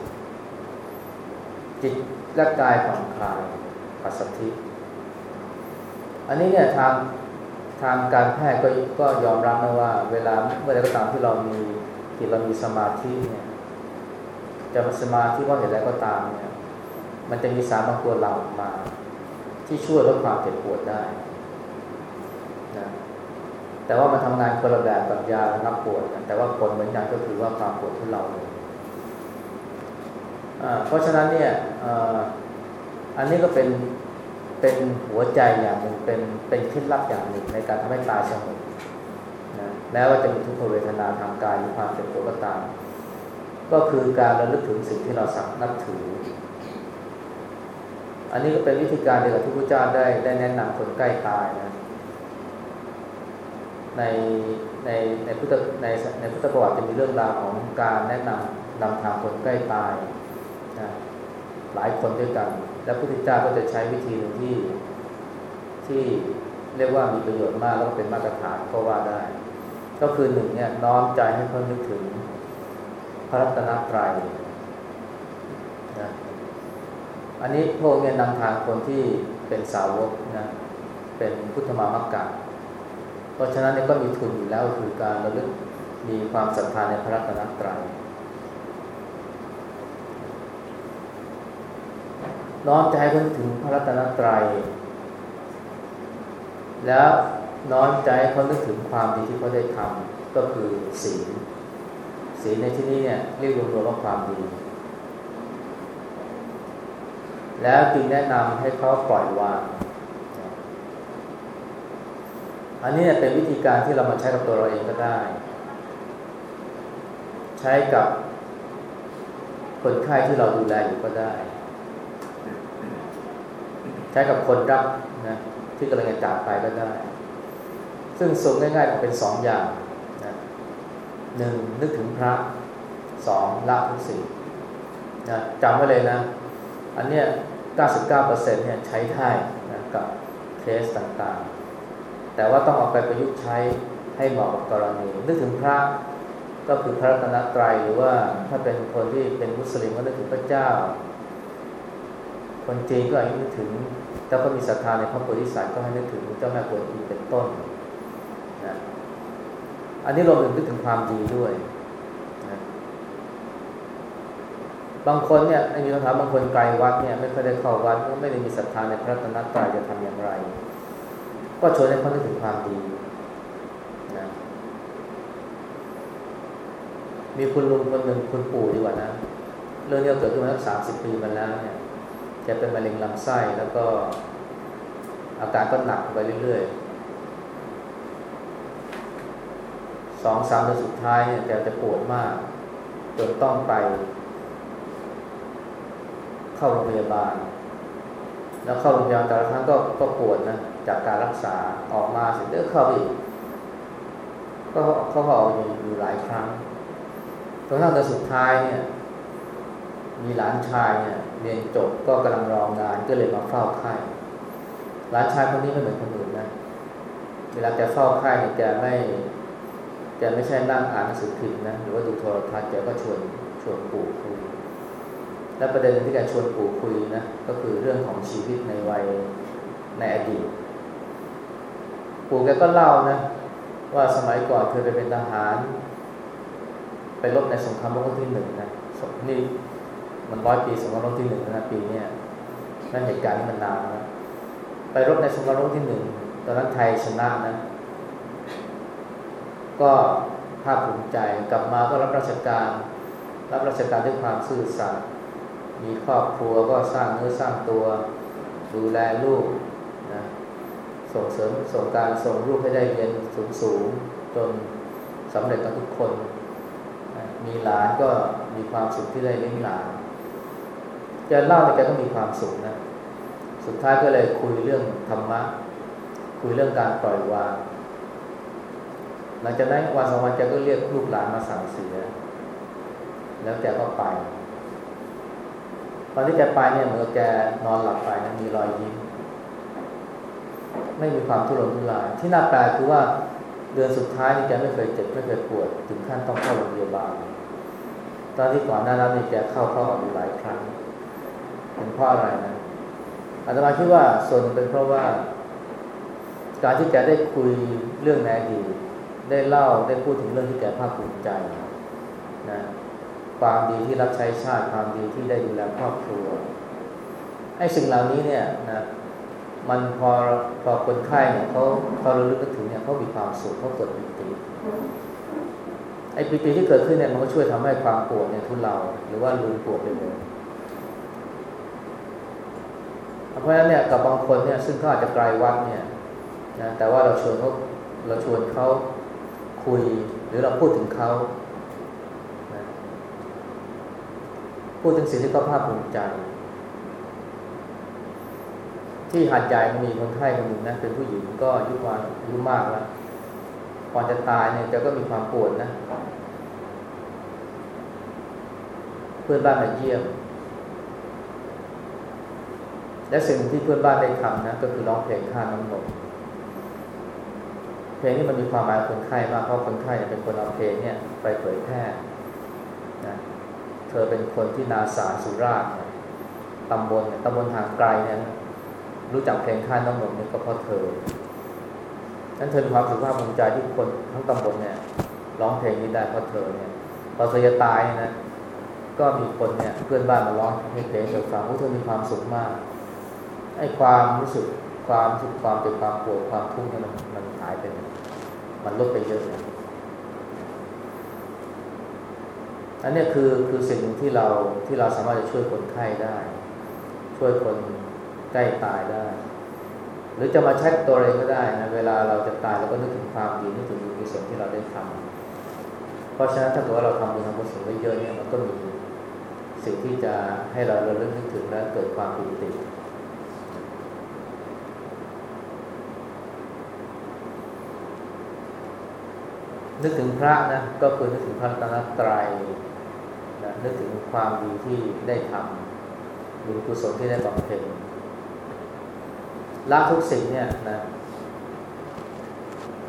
จิตและกายผ่อนคลายปัสสธิ อันนี้เนี่ยทางทางการแพทย์ก็ก็ยอมรับนะว่า เวลาเมื่อใดก็ตามที่เรามีที่เรามีสมาธิเนี่ย จะมาสมาธิว่าเห็นอะไรก็ตามเนี่ย มันจะมีสารบางตัวหล่ามา ที่ช่วยลดความเจ็บปวดได้นะแต่ว่ามันทำงานคนละแบบกับยาระงับปวดแต่ว่าผลเหมือนกันก็คือว่าความปวดที่เราเลยเพราะฉะนั้นเนี่ยอันนี้ก็เป็นเป็นหัวใจอย่างหนึ่งเป็นเป็นเคล็ดลับอย่างหนึ่งในการทำให้ตาสงบนะแม้ว่าจะมีทุกขเวทนาทางกายหรือความเจ็บปวดก็ตาม ก็คือการระลึกถึงสิ่งที่เราสักนับถือ อันนี้ก็เป็นวิธีการเดียวกับที่พระเจ้าได้ได้แนะนำคนใกล้ตายนะ ในในในพุทธในในพุทธประวัติจะมีเรื่องราวของการแนะนำนำทางคนใกล้ตายนะหลายคนด้วยกัน และพระพุทธเจ้าก็จะใช้วิธีหนึ่งที่ที่เรียกว่ามีประโยชน์มากแล้วก็เป็นมาตรฐานก็ว่าได้ ก็คือหนึ่งเนี่ยน้อมใจให้เพิ่มนึกถึง พระรัตนตรัยนะอันนี้พวกเนี่ยนำทางคนที่เป็นสาวกนะเป็นพุทธมามกกะเพราะฉะนั้นเนี่ยก็มีทุนอยู่แล้วคือการระลึกมีความศรัทธาในพระรัตนตรัยน้อมใจเขาถึงพระรัตนตรัย แล้วน้อมใจเขานึกถึงความดีที่เขาได้ทำก็คือศีล ศีลในที่นี้เนี่ยเรียกรวมๆว่าความดี แล้วจึงแนะนำให้เขาปล่อยวาง อันนี้เป็นวิธีการที่เรามาใช้กับตัวเราเองก็ได้ ใช้กับคนไข้ที่เราดูแลอยู่ก็ได้ ใช้กับคนรักนะที่กำลังจะจากไปก็ได้ ซึ่งสุงง่ายๆเป็นสองอย่าง หนึ่งนึกถึงพระสองละทุกสิ่งนะจำไว้เลยนะ อันเนี้ย99%เนี่ยใช้ได้นะกับเคสต่างๆ แต่ว่าต้องเอาไปประยุกต์ใช้ให้เหมาะกับกรณี นึกถึงพระก็คือพระรัตนตรัยหรือว่าถ้าเป็นคนที่เป็นมุสลิมก็นึกถึงพระเจ้า คนจีนก็อาจจะนึกถึงถ้าก็มีศรัทธาในพระโพธิสัตว์ก็ให้นึกถึงเจ้าแม่กวนอิมเป็นต้น อันนี้รวมถึงนึกถึงความดีด้วยนะบางคนเนี่ยมีคำถามบางคนไกลวัดเนี่ย ไม่เคยได้เข้าวัดไม่ได้มีศรัทธาในพระธรัตนตรัยจะทำอย่างไร ก็ชวนให้เขานึกถึงความดีนะมีคุณลุงคนหนึ่งคุณปู่ดีกว่านะ เรื่องนี้เกิดขึ้นมาตั้งสามสิบปีมาแล้วเนี่ยแกเป็นมะเร็งลำไส้แล้วก็อาการก็หนักไปเรื่อยๆ สองสามเดือนสุดท้ายเนี่ยแกจะปวดมากจนต้องไป เข้าโรงพยาบาล แล้วเข้าโรงพยาบาลแต่ละครั้งก็ก็ปวดนะจากการรักษาออกมาเสร็จเดี๋ยวเข้าอีกก็เขาออกอยู่อยู่หลายครั้งจนกระทั่งเดือนสุดท้ายเนี่ย มีหลานชายเนี่ยเรียนจบก็กำลังรองานก็เลยมาเฝ้าไข้หลานชายคนนี้ไม่เหมือนคนอื่นนะเวลาแกเฝ้าไข้เนี่ยแกไม่ แกไม่ใช่นั่งอ่านหนังสือพิมพ์นะหรือว่าดูโทรทัศน์แกก็ชวนชวนปู่คุย และประเด็นที่แกชวนปู่คุยนะก็คือเรื่องของชีวิตในวัยในอดีต ปู่แกก็เล่านะว่าสมัยก่อนเคยไปเป็นทหาร ไปรบในสงครามโลกครั้งที่หนึ่งนะนี่มันร้อยปีสงครามโลกที่หนึ่งนะปีนี้นั่นเหตุการณ์นี้มันนานนะไปรบในสงครามโลกที่หนึ่งตอนนั้นไทยชนะนะ ก็ภาคภูมิใจกลับมาก็รับราชการ รับราชการด้วยความซื่อสัตย์มีครอบครัวก็สร้างเนื้อสร้างตัว ดูแลลูกนะส่งเสริมส่งการส่งลูกให้ได้เรียนสูงสูงจนสำเร็จกับทุกคน มีหลานก็มีความสุขที่ได้เลี้ยงหลานแกเล่าเนี่แกก็มีความสุขนะ สุดท้ายก็เลยคุยเรื่องธรรมะ คุยเรื่องการปล่อยวาง หลังจากนั้นวันสองวันแกก็เรียกลูกหลานมาสั่งเสีย แล้วแกก็ไป ตอนที่แกไปเนี่ยเหมือนแกนอนหลับไปนะมีรอยยิ้ม ไม่มีความทุรนทุราย ที่น่าแปลกคือว่าเดือนสุดท้ายนี่แกไม่เคยเจ็บไม่เคยปวด ถึงขั้นต้องเข้าโรงพยาบาล ตอนที่ก่อนหน้านั้นนี่แกเข้าเข้าออกอยู่หลายครั้งเป็นเพราะอะไรนะอาตมาคิดว่าส่วนเป็นเพราะว่า การที่แกได้คุยเรื่องในอดีต ได้เล่าได้พูดถึงเรื่องที่แกภาคภูมิใจนะความดีที่รับใช้ชาติความดีที่ได้ดูแลครอบครัวไอ้สิ่งเหล่านี้เนี่ยนะมันพอพอคนไข้เนี่ยเขาเขาระลึกถึงเนี่ยเขามีความสุขเขาเกิดปิติไอ้ปิติที่เกิดขึ้นเนี่ยมันก็ช่วยทำให้ความปวดเนี่ยทุเลาหรือว่าลืมปวดไปเลยเพราะฉะนั้นเนี่ยกับบางคนเนี่ยซึ่งเขาอาจจะไกลวัดเนี่ยนะแต่ว่าเราชวนเขาเราชวนเขา คุยหรือเราพูดถึงเขานะพูดถึงสิ่งที่เขาภาคภูมิใจ ที่หัดใหญ่มีคนไข้คนหนึ่งนะเป็นผู้หญิงก็อายุวานอายุมากแล้วก่อนจะตายเนี่ยแกก็มีความปวดนะ เพื่อนบ้านมาเยี่ยม และสิ่งที่เพื่อนบ้านได้ทำนะ ก็คือร้องเพลงข้าน้ำนม เพลงนี้มันมีความหมายคนไข้มากเพราะคนไข้เป็นคนเอาเพลงเนี่ยไปเผยแพร่นะเธอเป็นคนที่นาสาสุราษฎร์ตำบลตำบลทางไกลเนี่ยรู้จักเพลงข้าน้ำนมเนี่ยก็เพราะเธอนั้นเธอมีความสุขภาพภูมิใจที่คนทั้งตำบลเนี่ยร้องเพลงนี้ได้เพราะเธอเนี่ยพอเธอจะตายนะก็มีคนเนี่ยเพื่อนบ้านมาร้องให้เพลงเธอฟังว่าเธอมีความสุขมากไอ้ความรู้สึกความสุขความเป็นความปวดความทุกข์เนี่ยมันมันหายไป มันลดไปเยอะเลยอันนี้คือคือสิ่งที่เราที่เราสามารถจะช่วยคนไข้ได้ ช่วยคนใกล้ตายได้ หรือจะมาเช็คตัวเองก็ได้นะเวลาเราจะตายเราก็นึกถึงความดีนึกถึงบุญกุศลที่เราได้ทำเพราะฉะนั้นถ้าเกิดว่าเราทำบุญทำกุศลไว้เยอะเนี่ยมันก็มีสิ่งที่จะให้เราระลึกนึกถึงและเกิดความปิติ นึกถึงพระนะก็คือนึกถึงพระตนตรัยนะนึกถึงความดีที่ได้ทำบุญกุศลที่ได้บำเพ็ญละทุกสิ่งเนี่ยนะ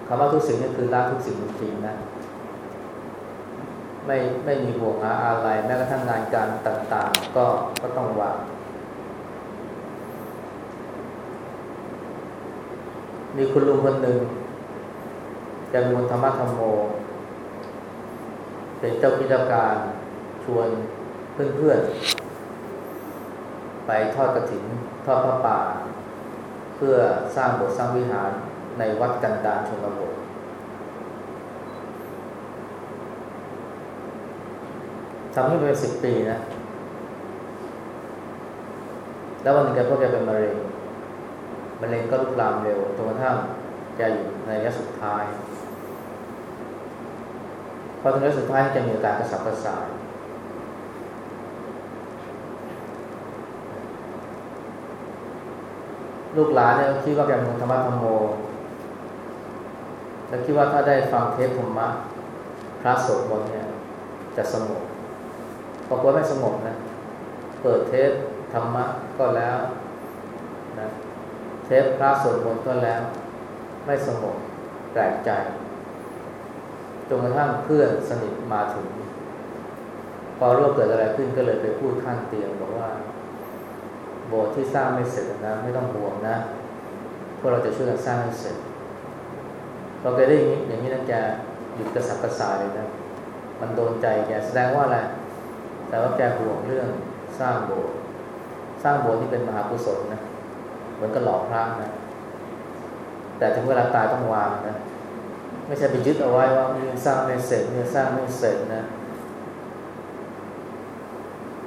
คำว่าทุกสิ่งเนี่ยคือละทุกสิ่งจริงๆนะไม่ไม่มีห่วงหาอะไรแม้กระทั่งงานการต่าง ๆ ก็ก็ต้องวางมีคุณลุงคนหนึ่ง จำนวนธรรมะธรรมโม เป็นเจ้าพิจการชวนเพื่อนๆ ไปทอดกระถิ่นทอดพระป่า เพื่อสร้างโบทสร้างวิหารในวัดกันดารชนบททำให้เป็นสิบปีนะ แล้ววันหนึ่งแกพวกแกเป็นมะเร็งมะเร็งก็ลุกลามเร็วจนกระทั่งแกอยู่ในระยะสุดท้าย พอถึงระยะสุดท้ายจะมีอาการกระสับกระส่าย ลูกหลานเนี่ยคิดว่าแกเป็นธรรมะธรรมโม แล้วคิดว่าถ้าได้ฟังเทปธรรมะพระสวดมนต์เนี่ย จะสงบปรากฏไม่สงบนะ เปิดเทปธรรมะก็แล้วนะเทปพระสวดมนต์ก็แล้ว ไม่สงบแปลกใจ จนกระทั่งเพื่อนสนิทมาถึง พอรู้เกิดอะไรขึ้นก็เลยไปพูดข้างเตียงบอกว่า โบสถ์ที่สร้างไม่เสร็จนะ ไม่ต้องห่วงนะพวกเราจะช่วยกันสร้างให้เสร็จเราเคยได้อย่างนี้อย่างนี้นะแกหยุดกระสับกระส่ายเลยนะมันโดนใจแกแสดงว่าอะไรแต่ว่าแกห่วงเรื่องสร้างโบสถ์สร้างโบสถ์ที่เป็นมหากุศลนะเหมือนกับหล่อพระนะแต่ถึงเวลาตายต้องวางนะ ไม่ใช่ไปยึดเอาไว้ว่ามันสร้างไม่เสร็จเนี่ยสร้างไม่เสร็จนะ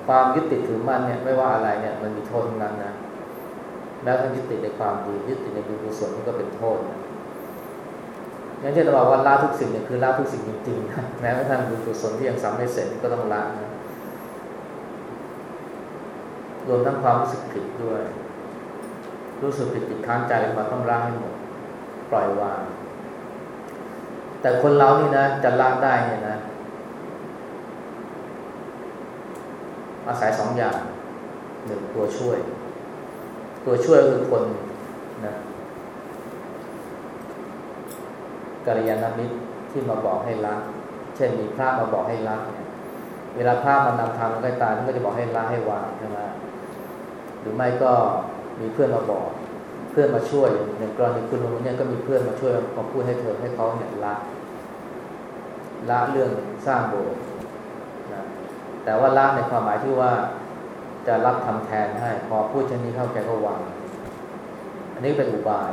ความยึดติดถือมันเนี่ยไม่ว่าอะไรเนี่ยมันมีโทษนั้นนะแม้ทั่งยึดติดในความดียึดติดในบุญกุศลนี่ก็เป็นโทษนะอย่างที่เราบอกว่าละทุกสิ่งเนี่ยคือละทุกสิ่งจริงๆนะแม้กระทั่งบุญกุศลที่ยังสำไม่เสร็จก็ต้องละนะรวมทั้งความรู้สึกผิดด้วย รู้สึกผิดติดค้างใจมาต้องละให้หมดปล่อยวาง แต่คนเรานี่นะจะละได้เนี่ยนะ อาศัยสองอย่างหนึ่งตัวช่วย ตัวช่วยคือคนนะกัลยาณมิตรที่มาบอกให้ละเช่นมีพระมาบอกให้ละเนี่ยเวลาพระมันำทางใกล้ตายท่านก็จะบอกให้ละให้วางใช่ไหมหรือไม่ก็มีเพื่อนมาบอก เพื่อนมาช่วยอย่างกรณีคุณลุงเนี่ยก็มีเพื่อนมาช่วยมาพูดให้เธอให้เขาเนี่ยละ ละเรื่องสร้างโบสถ์นะแต่ว่าละในความหมายที่ว่าจะรับทำแทนให้ พอพูดเช่นนี้เข้าแกก็วาง อันนี้เป็นอุบาย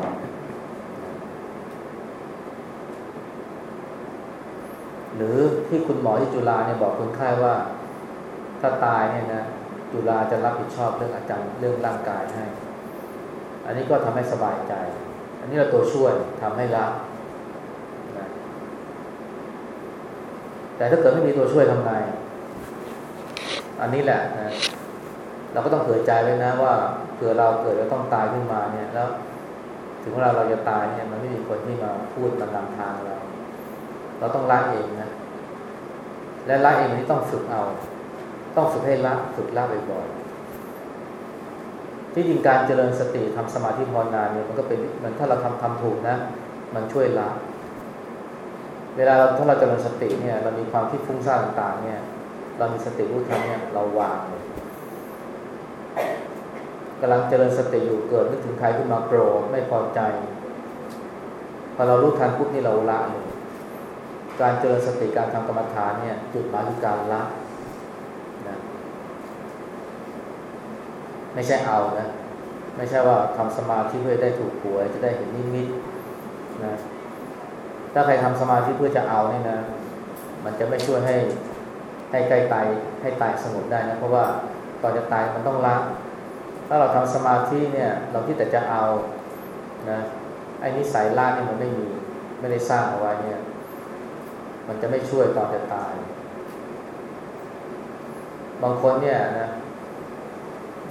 หรือที่คุณหมอที่จุฬาเนี่ยบอกคนไข้ว่า ถ้าตายเนี่ยนะจุฬาจะรับผิดชอบเรื่องอาจารย์เรื่องร่างกายให้ อันนี้ก็ทำให้สบายใจ อันนี้เราตัวช่วยทำให้ละ แต่ถ้าเกิดไม่มีตัวช่วยทำไง อันนี้แหละนะเราก็ต้องเผื่อใจไว้นะว่าเผื่อเราเกิดเราต้องตายขึ้นมาเนี่ย แล้ว ถึงเวลาเราจะตายเนี่ย มันไม่มีคนที่มาพูดมานำทางเรา เราต้องละเองนะ และละเองนี่ต้องฝึกเอา ต้องฝึกให้ละฝึกละบ่อยๆที่จริงการเจริญสติทำสมาธิภาวนาเนี่ยมันก็เป็นมันถ้าเราทำทำถูกนะ มันช่วยละ เวลาถ้าเราจเจริญสติเนี่ย เรามีความคิดฟุ้งซ่านต่างๆเนี่ย เรามีสติรู้ทันเนี่ยเราวางเลยกำลังเจริญสติอยู่เกิดนึกถึงใครขึ้นมาโกรธไม่พอใจ พอเรารู้ทันปุ๊บนี่เราละเลยการเจริญสติการทำกรรมฐานเนี่ย จุดหมายคือการละนะไม่ใช่เอานะ ไม่ใช่ว่าทำสมาธิเพื่อได้ถูกหวยจะได้เห็นนิมิตนะ ถ้าใครทำสมาธิเพื่อจะเอาเนี่ยนะ มันจะไม่ช่วยให้ให้ใกล้ตายให้ตายสงบได้นะ เพราะว่าก่อนจะตายมันต้องละถ้าเราทำสมาธิเนี่ย เราที่แต่จะเอานะไอ้นิสัยล่านี่มันไม่มีไม่ได้สร้างเอาไว้เนี่ย มันจะไม่ช่วยตอนจะตาย บางคนเนี่ยนะ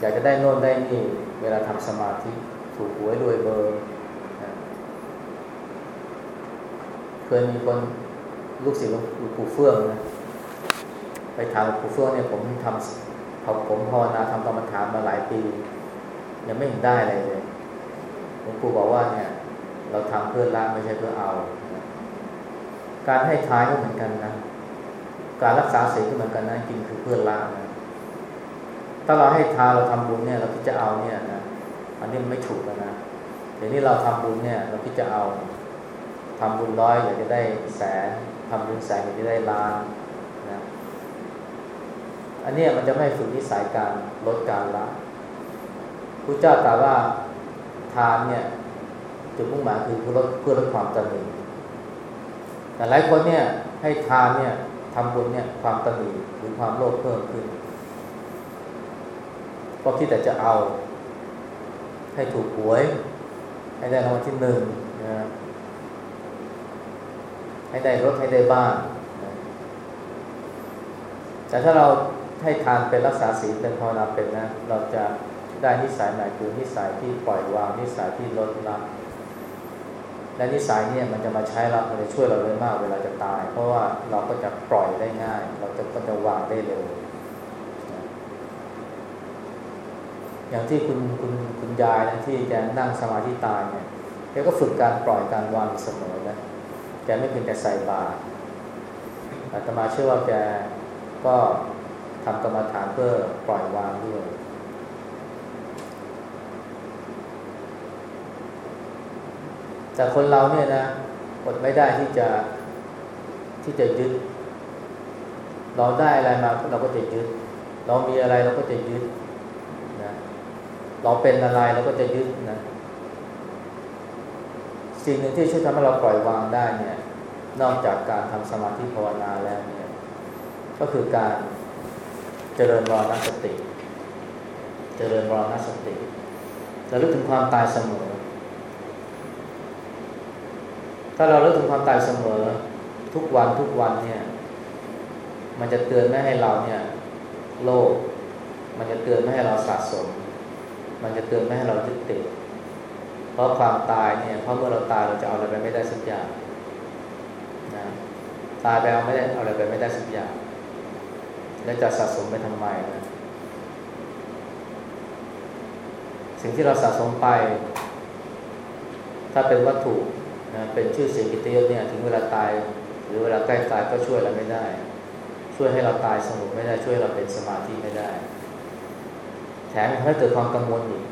อยากจะได้โน่นได้นี่ เวลาทำสมาธิถูกหวยรวยเบอร์นะ เคยมีคนลูกศิษย์หลวงปู่เฟื่องนะไปถามหลวงปู่เฟื่องเนี่ยผมทำเขาผมภาวนาทำกรรมฐานมาหลายปี ยังไม่เห็นได้อะไรเลยหลวงปู่บอกว่าเนี่ย เราทำเพื่อละไม่ใช่เพื่อเอา การให้ท้ายก็เหมือนกันนะการรักษาศีลก็เหมือนกันนะกินคือเพื่อละนะถ้าเราให้ทานเราทำบุญเนี่ย เราคิดจะเอาเนี่ยนะอันนี้มันไม่ถูกแล้วนะเดี๋ยวนี้เราทำบุญเนี่ย เราคิดจะเอา ทำบุญร้อยอยากจะได้แสนทำบุญแสนอยากจะได้ล้านนะอันนี้มันจะไม่ฝึกนิสัยการลดการละพระเจ้าตรัสว่าทานเนี่ยจุดมุ่งหมายคือเพื่อลดเพื่อลดความตนีแต่หลายคนเนี่ยให้ทานเนี่ยทำบุญเนี่ยความตนีหรือความโลภเพิ่มขึ้นก็คิดแต่จะเอา ให้ถูกหวย ให้ได้รางวัลที่หนึ่งนะ ให้ได้รถให้ได้บ้าน แต่ถ้าเราให้ทานเป็นรักษาศีลเป็นภาวนาเป็นนะ เราจะได้นิสัยใหม่คือนิสัยที่ปล่อยวางนิสัยที่ลดละและนิสัยเนี่ยมันจะมาใช้เรามันจะช่วยเราได้มากเวลาจะตาย เพราะว่าเราก็จะปล่อยได้ง่าย เราจะก็จะวางได้เร็วอย่างที่คุณคุณคุณยายนะที่แกนั่งสมาธิตายเนี่ยแกก็ฝึกการปล่อยการวางเสมอนะ กไม่เพียงแต่ใส่บาตรอาตมาเชื่อว่าแกก็ทำกรรมฐานเพื่อปล่อยวางด้วย แต่คนเราเนี่ยนะอดไม่ได้ที่จะที่จะยึด เราได้อะไรมาเราก็จะยึด เรามีอะไรเราก็จะยึดนะเราเป็นอะไรเราก็จะยึดนะสิ่งหนึ่งที่ช่วยทำให้เราปล่อยวางได้เนี่ย นอกจากการทำสมาธิภาวนาแล้วเนี่ยก็คือการเจริญรอนัสติ เจริญรอนัสติระลึกถึงความตายเสมอ ถ้าเราเลิกถึงความตายเสมอ ทุกวันทุกวันเนี่ย มันจะเตือนไม่ให้เราเนี่ย โลภมันจะเตือนไม่ให้เราสะสม มันจะเตือนไม่ให้เรายึดติดเพราะความตายเนี่ยเพราะเมื่อเราตายเราจะเอาอะไรไปไม่ได้สักอย่าง นะตายไปเอาไม่ได้เอาอะไรไปไม่ได้สักอย่าง แล้วจะสะสมไปทำไมนะสิ่งที่เราสะสมไป ถ้าเป็นวัตถุนะเป็นชื่อเสียงกิตยศเนี่ย ถึงเวลาตาย หรือเวลาใกล้ตายก็ช่วยเราไม่ได้ ช่วยให้เราตายสงบไม่ได้ช่วยเราเป็นสมาธิไม่ได้ แถมทำให้เกิดความกังวลอีก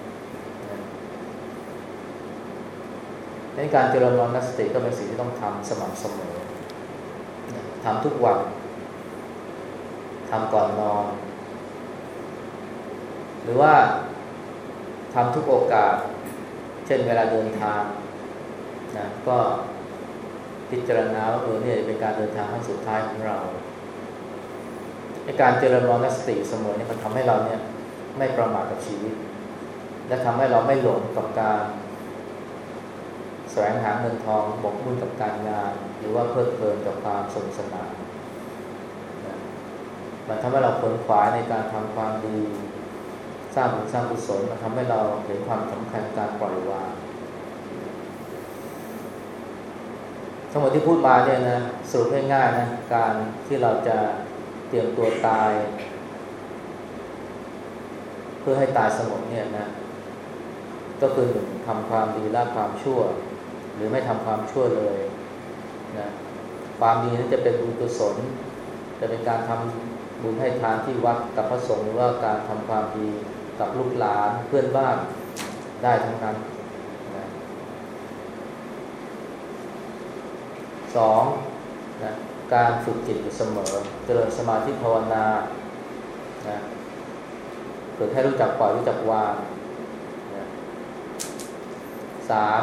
ในการเจริญมรณสติก็เป็นสิ่งที่ต้องทำสม่ำเสมอ ทำทุกวันทำก่อนนอน หรือว่าทำทุกโอกาส เช่นเวลาเดินทางนะก็พิจารณาว่าเออเนี่ยเป็นการเดินทางครั้งสุดท้ายของเราในการเจริญมรณสติเสมอเนี่ยมันทำให้เราเนี่ย ไม่ประมาทกับชีวิต และทำให้เราไม่หลงกับการแสวงหาเงินทองบกมุ่นกับการงาน หรือว่าเพลิดเพลินกับความสนุกสนานมันทำให้เราผลขวายในการทำความดี สร้างบุญสร้างกุศลมันทำให้เราเห็นความสำคัญการปล่อยวางทั้งหมดที่พูดมาเนี่ยนะสรุปง่ายๆนะการที่เราจะเตรียมตัวตาย เพื่อให้ตายสงบเนี่ยนะ ก็คือหนึ่งทำความดีละความชั่ว หรือไม่ทำความชั่วเลย นะความดีนั้นจะเป็นบุญกุศล จะเป็นการทำบุญให้ทานที่วัดกับพระสงฆ์หรือว่าการทำความดีกับลูกหลานเพื่อนบ้านได้ทั้งนั้นนะสองนะการฝึกจิตอยู่เสมอ เจริญสมาธิภาวนานะฝึกให้รู้จักปล่อยรู้จักวางสาม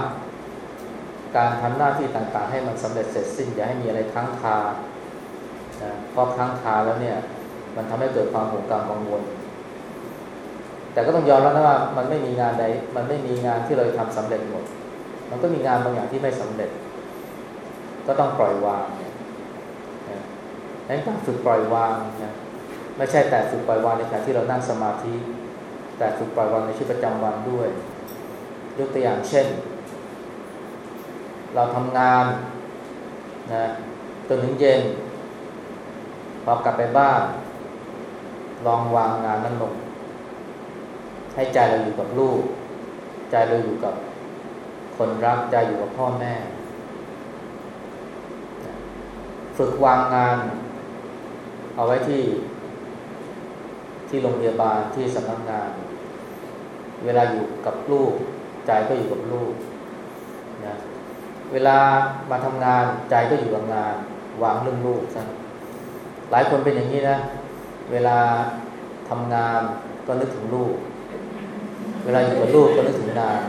การทำหน้าที่ต่างๆ ให้มันสำเร็จเสร็จสิ้นอย่าให้มีอะไรค้างคาเพราะค้างคาแล้วเนี่ย มันทำให้เกิดความห่วงกังกังวล แต่ก็ต้องยอมรับนะว่ามันไม่มีงานใด มันไม่มีงานที่เราทำสำเร็จหมด มันก็มีงานบางอย่างที่ไม่สำเร็จ ก็ต้องปล่อยวางนะนั้นการฝึกปล่อยวางนะไม่ใช่แต่ฝึกปล่อยวางในขณะที่เรานั่งสมาธิ แต่ฝึกปล่อยวางในชีวิตประจำวันด้วย ยกตัวอย่างเช่น เราทำงานนะจนถึงเย็นพอกลับไปบ้าน ลองวางงานนั้นลง ให้ใจเราอยู่กับลูก ใจเราอยู่กับคนรักใจอยู่กับพ่อแม่ ฝึกวางงาน เอาไว้ที่ ที่โรงพยาบาลที่สำนักงาน เวลาอยู่กับลูก ใจก็อยู่กับลูกนะ เวลามาทำงานใจก็อยู่กับงานวางเรื่องลูกซะหลายคนเป็นอย่างนี้นะ เวลาทำงานก็นึกถึงลูก เวลาอยู่กับลูกก็นึกถึงงาน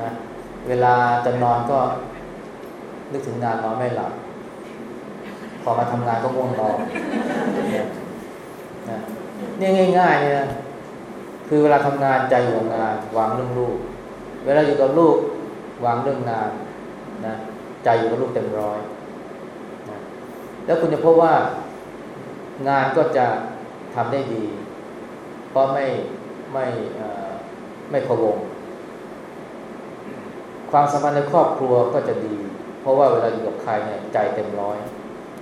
นะเวลาจะนอนก็นึกถึงงานนอนไม่หลับพอมาทำงานก็ง่วงนอนนะนี่ง่ายๆเนี่ยคือเวลาทำงานใจอยู่กับงานวางเรื่องลูก เวลาอยู่กับลูก วางเรื่องงานนะใจอยู่กับลูกเต็มร้อยนะแล้วคุณจะพบว่างานก็จะทำได้ดี เพราะไม่ไม่ไม่พะวง ความสัมพันธ์ในครอบครัวก็จะดี เพราะว่าเวลาอยู่กับใครเนี่ยใจเต็มร้อย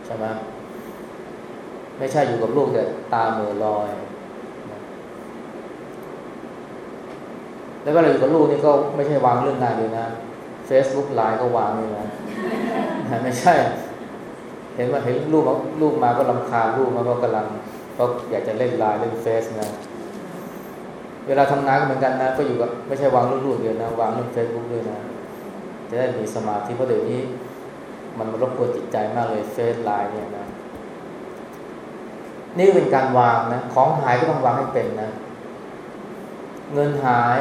ใช่ไหมไม่ใช่อยู่กับลูกแต่ตาเมือลอย แล้วเวลาอยู่กับลูกนี่ก็ไม่ใช่วางเรื่องงานเลยนะ Facebook ไลน์ก็วางเลยนะไม่ใช่ เห็นว่าเห็นลูกลูกมาก็ลำคาญลูกมาก็กำลังก็อยากจะเล่นไลน์เล่นเฟซนะ เวลาทำงานก็เหมือนกันนะ ก็อยู่กับไม่ใช่วางลูกๆเดียวนะวางเรื่องเฟซบุ๊กด้วยนะ จะได้มีสมาธิเพราะเดี๋ยวนี้ มันรบกวนจิตใจมากเลยเฟซไลน์เนี่ยนะนี่เป็นการวางนะ ของหายก็ต้องวางให้เป็นนะ เงินหาย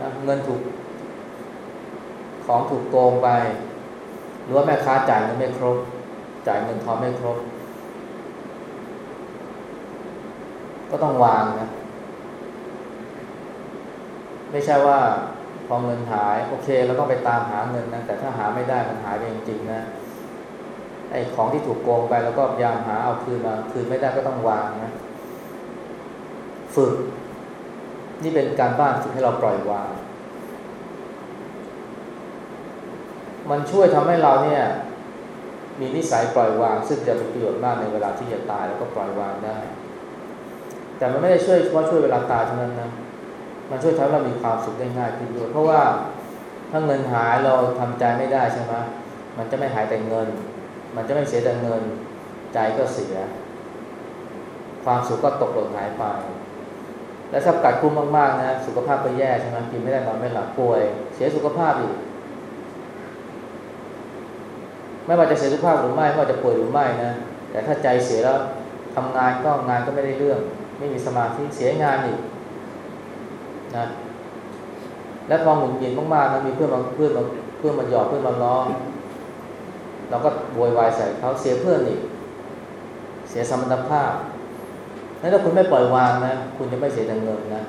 นะเงินถูก ของถูกโกงไป หรือว่าแม่ค้าจ่ายเงินไม่ครบ จ่ายเงินทอนไม่ครบ ก็ต้องวางนะ ไม่ใช่ว่าพอเงินหาย โอเคเราต้องไปตามหาเงินนะแต่ถ้าหาไม่ได้มันหายไปจริงๆนะไอ้ของที่ถูกโกงไปแล้วก็พยายามหาเอาคืนมาคืนไม่ได้ก็ต้องวางนะ ฝึก นี่เป็นการบ้านฝึกให้เราปล่อยวาง มันช่วยทำให้เราเนี่ย มีนิสัยปล่อยวาง ซึ่งจะเป็นประโยชน์มากในเวลาที่จะตายแล้วก็ปล่อยวางได้ แต่มันไม่ได้ช่วยเฉพาะช่วยเวลาตายเท่านั้นนะมันช่วยทำให้เรามีความสุขได้ง่ายขึ้นด้วยเพราะว่าถ้าเงินหายเราทำใจไม่ได้ใช่ไหมมันจะไม่หายแต่เงิน มันจะไม่เสียแต่เงิน ใจก็เสีย ความสุขก็ตกหล่นหายไป และถ้ากัดกุ้มมากๆนะสุขภาพก็แย่ใช่ไหมกินไม่ได้นอนไม่หลับป่วย เสียสุขภาพอีกไม่ว่าจะเสียสุขภาพหรือไม่ไม่ว่าจะป่วยหรือไม่นะแต่ถ้าใจเสียแล้วทำงานก็งานก็ไม่ได้เรื่อง ไม่มีสมาธิเสียงานอีกนะและพอหมุนเย็นมากๆนะมีเพื่อนมาเพื่อนมาเพื่อนมาหยอกเพื่อนมาล้อเราก็โวยวายใส่เขาเสียเพื่อนอีกเสียสมรรถภาพ นั้นถ้าคุณไม่ปล่อยวางนะ คุณจะไม่เสียแต่เงินนะ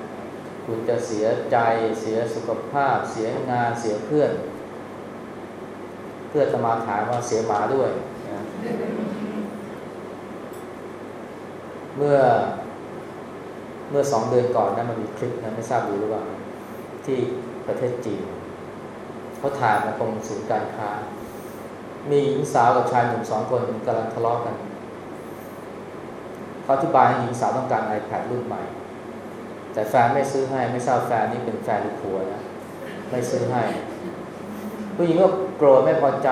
คุณจะเสียใจ เสียสุขภาพ เสียงาน เสียเพื่อน เพื่อนสมาถามว่าเสียหมาด้วยนะเมื่อ เมื่อสองเดือนก่อนนะมันมีคลิปนะไม่ทราบดูหรือเปล่า ที่ประเทศจีนเขาถ่ายมาตรงศูนย์การค้า มีหญิงสาวกับชายหนุ่มสองคนกำลังทะเลาะกัน อธิบายให้หญิงสาวต้องการ iPad รุ่นใหม่ แต่แฟนไม่ซื้อให้ไม่ทราบแฟนนี่เป็นแฟนหรือผัวนะไม่ซื้อให้ผู้หญิงก็โกรธไม่พอใจ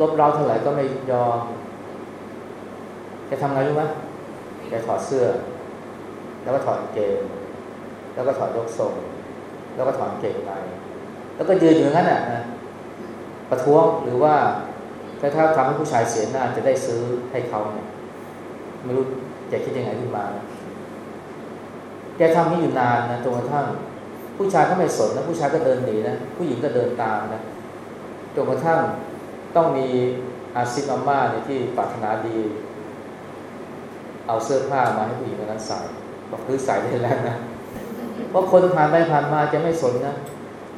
ลบเล้าเท่าไหร่ก็ไม่ยอมแกทำไงรู้ไหมแกถอดเสื้อ แล้วก็ถอดเกงแล้วก็ถอดยกทรงแล้วก็ถอดเกงในแล้วก็ยืนอยู่งั้นน่ะนะประท้วงหรือว่าถ้าถ้าทำให้ผู้ชายเสียหน้าจะได้ซื้อให้เขาเนี่ย ไม่รู้จะคิดยังไงขึ้นมา แกทำนี้อยู่นานนะจนกระทั่ง ผู้ชายก็ไม่สนนะผู้ชายก็เดินหนีนะผู้หญิงก็เดินตามนะจนกระทั่งต้องมีอาซิมาม่าเนี่ยที่ปรารถนาดี เอาเสื้อผ้ามาให้ผู้หญิงคนนั้นใส่บอกคือใส่ได้แล้วนะเพราะคนผ่านไปผ่านมาจะไม่สนนะ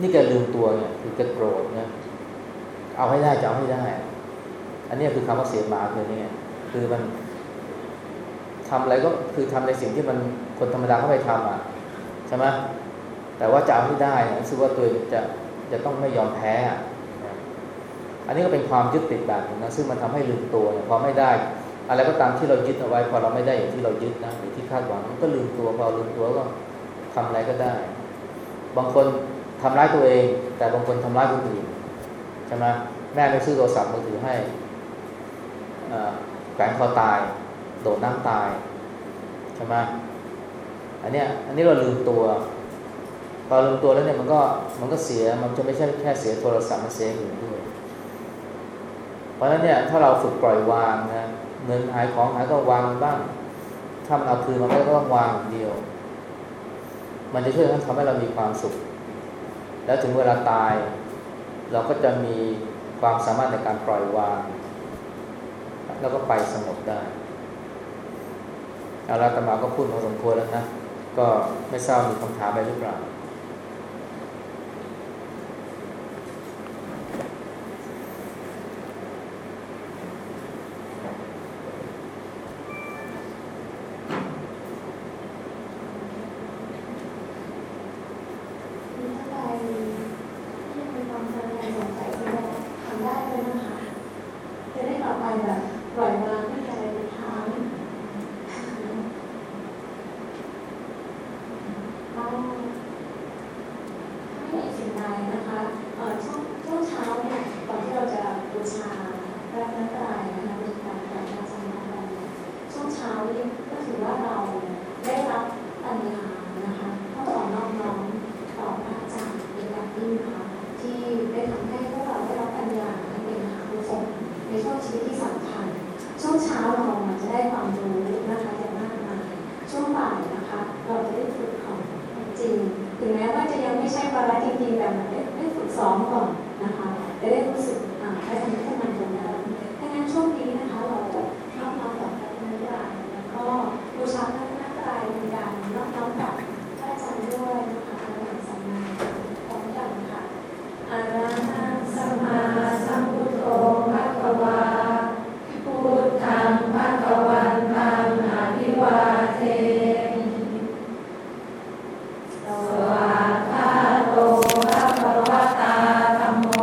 นี่แกลืมตัวเนี่ยคือแกโกรธนะเอาให้ได้จะเอาให้ได้ อันนี้คือคำว่าเสียมาคือนี่ยคือมัน ทำอะไรก็คือทำในสิ่งที่มันคนธรรมดาเขาไปทำอะใช่ไหมแต่ว่าจะเอาให้ได้นะรู้สึกว่าตัวจะจะต้องไม่ยอมแพ้อะอันนี้ก็เป็นความยึดติดแบบนึงนะซึ่งมันทำให้ลืมตัวเนี่ยพอไม่ได้ อะไรก็ตามที่เรายึดเอาไว้ พอเราไม่ได้อย่างที่เรายึดนะหรือที่คาดหวังมันก็ลืมตัวพอลืมตัวก็ทำอะไรก็ได้ บางคนทำร้ายตัวเอง แต่บางคนทำร้ายคนอื่นใช่ไหมแม่ไม่ซื้อโทรศัพท์มือถือให้แฝงคอตาย โดดน้ำตายใช่ไหมอันเนี้ยอันนี้เราลืมตัวพอลืมตัวแล้วเนี่ยมันก็มันก็เสียมันจะไม่ใช่แค่เสียโทรศัพท์มันเสียอื่นด้วย เพราะฉะนั้นเนี่ยถ้าเราฝึกปล่อยวางนะเงินหายของหายก็วางบ้างถ้ามันเอาคืนมาไม่ก็ต้องวางอย่างเดียว มันจะช่วยทำให้เรามีความสุข แล้วถึงเวลาตาย เราก็จะมีความสามารถในการปล่อยวาง แล้วก็ไปสงบได้ อาราตมาก็พูดพอสมควรแล้วนะ ก็ไม่ทราบมีคำถามอะไรหรือเปล่า